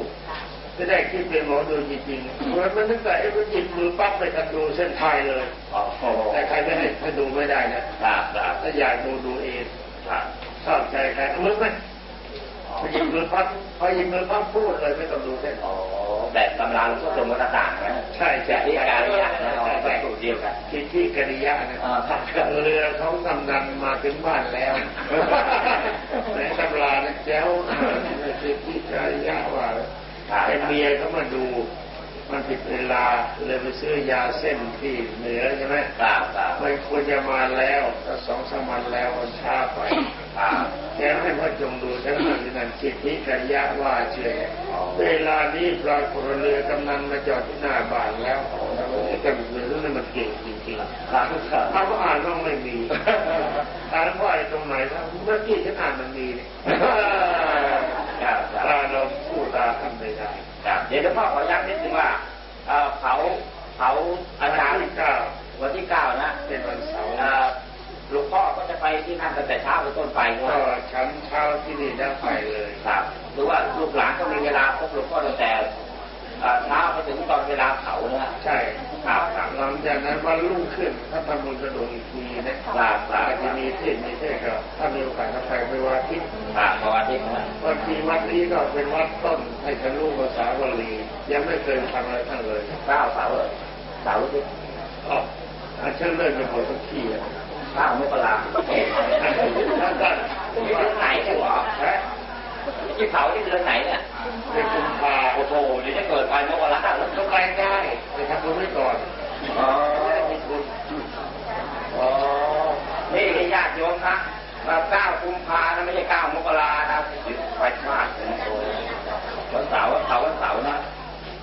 ไม่ได้คิดเป็นหมอดูจริงๆเหมือนมันนึกแต่ไอ้มันหยิบมือปั๊บไปทันดูเส้นทายเลยอ๋อแต่ใครไม่ให้ถ้าดูไม่ได้นะกราบกราบถ้าอยากดูดูเองครับชอบใจใครมึงไหมพอยิงมือพับพอยิงมือพับพูดเลยไม่ต้องดูเส้นอ๋อ แต่ตำราหลวงพ่อสมมติต่างนะใช่ใช่ที่การยะนะใช่ใช่สูตรเดียวกันที่ที่กริยาเนี่ยเรือของกำนันมาถึงบ้านแล้วในตำราเนี่ยแจ้วในที่ที่กริยาว่าเป็นเมียเขามาดู มันผิดเวลาเลยไปซื้อยาเส้นที่เหนือใช่ไหมครับครับมันควรจะมาแล้วก็สองสามวันแล้วมันช้าไปครับแกให้พระจงดูทั้งนั้นที่นั่นสิทธิกัญญาว่าเชื่อเวลานี้ปรากฏเรือกำนันมาจอดที่หน้าบ้านแล้วไอ้กันเรือนี่มันเก่งจริงๆครับครับถ้าว่าอ่านต้องไม่มีอ่านว่าไอ้ตรงไหนครับเมื่อกี้ฉันอ่านมันมีนี่ครับคตาเราพูดตาทำไม่ได้ครับ เดี๋ยวหลวงพ่อขอย้ำนิดนึงว่าเอ่อเผาเผาอาจารย์ที่เก้าวันที่เก้านะเป็นวันเสาร์เอ่อหลวงพ่อก็จะไปที่นั่นตั้งแต่เช้าเป็นต้นไปใช่ไหมก็ชั้นเช้าที่นี่แล้วไปเลยครับหรือว่าลูกหลานก็มีเวลาพบหลวงพ่อตั้งแต่ เอ่อเช้าไปถึงตอนเวลาเผานะใช่ครับครับหลังจากนั้นวันรุ่งขึ้นถ้าทำบุญกระโดดอีกทีนะครับครับอาจจะมีเทศน์มีเทศน์ก็ถ้ามีโอกาสก็ไปไปวันอาทิตย์ครับพออาทิตย์นะบางทีวัดนี้ก็เป็นวัดต้นให้ฉันรู้ภาษาบาลียังไม่เคยทำอะไรทั้งเลยเก้าเสาร์เลยเสาร์ที่อ๋ออันเชิญเลิกเป็นคนทุกที่อะเก้ามกราแล้วก็ที่เดือนไหนเนี่ยหรอฮะ ที่เผาที่เดือนไหนเนี่ยเป็นกุมภาโอ้โหเดี๋ยวจะเกิดไปมกราแล้วก็ไปได้แต่ทำบุญไว้ก่อนอ๋อไม่ได้มีบุญอ๋อนี่นี่ญาติโยมนะมาเก้ากุมภานะไม่ใช่เก้ามกรานะไปพลาดนะโอ้ยวันเสาร์วันเสาร์วันเสาร์นะ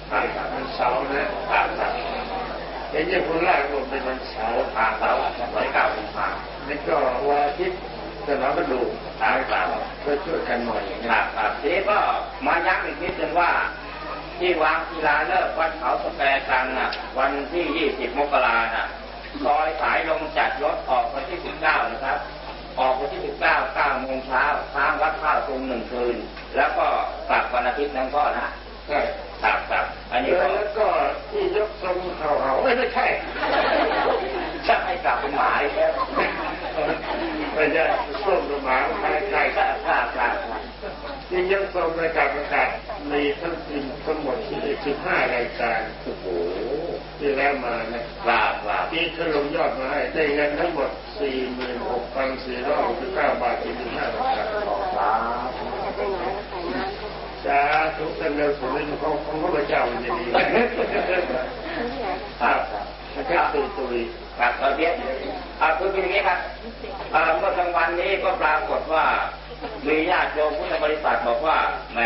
ใช่ครับวันเสาร์นะครับครับเห็นยังคนแรกผมเป็นวันเสาร์ผ่านเสาร์วันที่เก้ากุมภานี่ก็วันอาทิตย์ แต่เราก็ดูครับครับช่วยช่วยกันหน่อยครับครับทีนี้ก็มาย้ำอีกนิดนึงว่า ที่วางกีฬาเลิกวัดเขาสแปรกันน่ะ วันที่20มกราน่ะซอยสายลงจัดรถออกวันที่19นะครับ ออกวันที่19 9โมงเช้าค้างวัดข้าวตุงหนึ่งคืน แล้วก็กลับวันอาทิตย์นั้นก็นะใช่ครับครับอันนี้ก็แล้วก็ที่ยกทรงเข่าเขาไม่ใช่จะให้กลับเป็นหมายแล้ว ไม่ใช่ส้มกับหมาใช่ใช่ครับครับครับครับที่ยกทรงในการประกาศมีทั้งทีมทั้งหมดที่สิบห้ารายการโอ้โหที่แล้วมานะครับครับที่เธอลงยอดมาให้ได้เงินทั้งหมดสี่หมื่นหกพันสี่ร้อยหกสิบเก้าบาทสี่สิบห้าบาทครับจ้าทุกท่านเร็วสุดเลยของของพระเจ้ามันจะดีครับครับนะครับตุยตุยครับตอนนี้อ่าคือเป็นอย่างนี้ครับอ่า เมื่อกลางวันนี้ก็ปรากฏว่า มีญาติโยมพุทธบริษัทบอกว่าแหม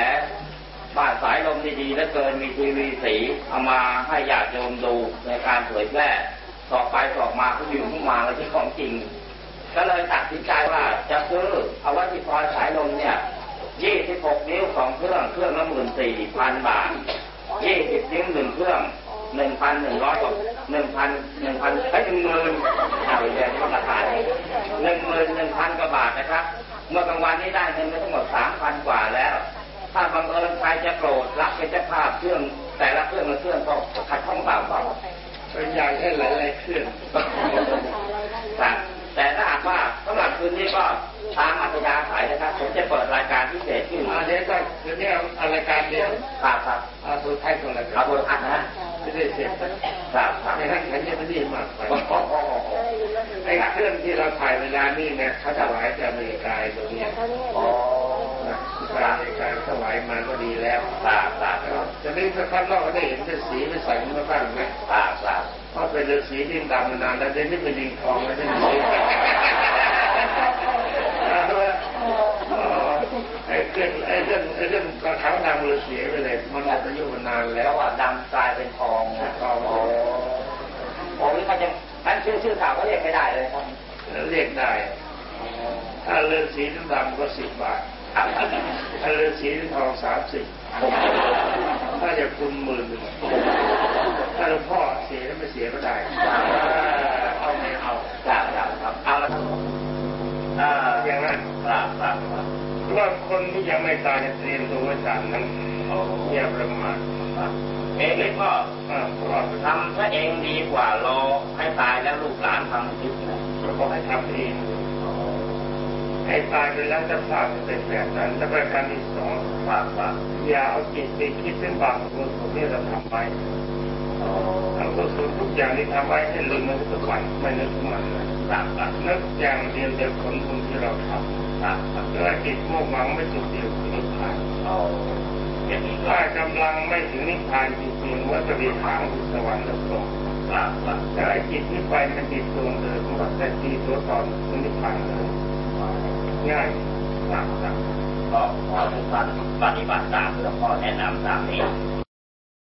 บ้านสายลมดีๆเหลือเกินมีทีวีสีเอามาให้ญาติโยมดูในการเผยแพร่สอบไปสอบมาเขาอยู่ขึ้นมาแล้วที่ของจริง ก็เลยตัดสินใจว่าจะซื้อเอาว้ที่ซอยสายลมเนี่ย26นิ้วสองเครื่องเครื่องละหมื่นสี่พันบาท20นิ้วหนึ่งเครื่อง 1,100กว่า1,000 1,000ไอ้หนึ่งหมื่นเอาไปเลยที่ราคาหนึ่งหมื่นหนึ่งพันกว่าบาทนะครับ เมื่อกลางวันนี้ได้เงินไปทั้งหมด3,000กว่าแล้ว ถ้าบังเอิญใครจะโปรดรับเป็นเจ้าภาพเครื่อง แต่ละเครื่องละเครื่องก็ขัดข้องเปล่าเปล่าเป็นใหญ่ให้หลายๆเครื่องครับ แต่ถ้าหากว่าสำหรับคืนนี้ก็ตามอัธยาศัยนะครับผมจะเปิดรายการพิเศษขึ้นอันนี้ก็คือเนี่ยอะไรายการเดียวครับครับเอาตัวไทยตัวละเอาโทรทัศน์นะฮะไม่ได้เสียบครับครับในนั้นฉันยังไม่ได้มากไปโอ้โหโอ้โหไอ้เครื่องที่เราถ่ายเวลานี่เนี่ยเขาถวายจากอเมริกาตัวเนี้ยโอ้นะการอเมริกาถวายมาก็ดีแล้วครับครับครับจะนี่สักครั้งเราก็ได้เห็นเป็นสีเป็นสันมาบ้างไหมครับค พราะเป็นฤาษีดิ้นดำมานานแล้วเดี๋ยวนี้เป็นดิงทองแล้วเป็นสีไอ้เรื่องไอ้เรื่องไอ้เรื่องกระถางดำฤาษีไปเลยมันหมดอายุมานานแล้วว่าดำกลายเป็นทองทองโอ้โหนี่เขาจะนั่นชื่อชื่อข่าวก็เรียกไม่ได้เลยครับเรียกได้ถ้าฤาษีดำก็สิบบาทครับถ้าฤาษีทองสามสิบถ้าจะคุณหมื่นถ้าหลวงพ่อ เสียแล้วไม่เสียก็ได้เอาไม่เอาครับครับครับเอาละครับอ่าอย่างนั้นครับครับครับเพราะว่าคนที่ยังไม่ตายจะเตรียมตัวไว้จากนั้นโอ้อย่าประมาทครับเองนี่ก็อ่าเพราะว่าทำซะเองดีกว่ารอให้ตายแล้วลูกหลานทำคิดนะเราก็ให้ทำเองไอ้ให้ตายไปแล้วจะพลาดเป็นแบบนั้นและประการที่สองครับครับอย่าเอาจิตไปคิดเรื่องบาปกุศลที่เราทำไปอ๋อทำ กุศลทุกอย่างที่ทำไว้ให้ลืมมันทุกวันไม่นึกถึงมันเลยครับครับนึกอย่างเดียวแต่ผลบุญที่เราทครับครับำแล้วจิตมุ่งหวังไม่จุดเดียวคือนิพพานอ๋อาก็ถ้ากำลังไม่ถึงนิพพานจริงๆว่าจะมีทางถึงสวรรค์หรือเปล่าครับครับแต่จิตนี้ไปมันจิตดวงเดิมมันแต่ตีตัวตอนนิพพานเลยง่ายครับครับก็ขอทุกท่านปฏิบัติตามหลวงพ่อแนะนำตามนี้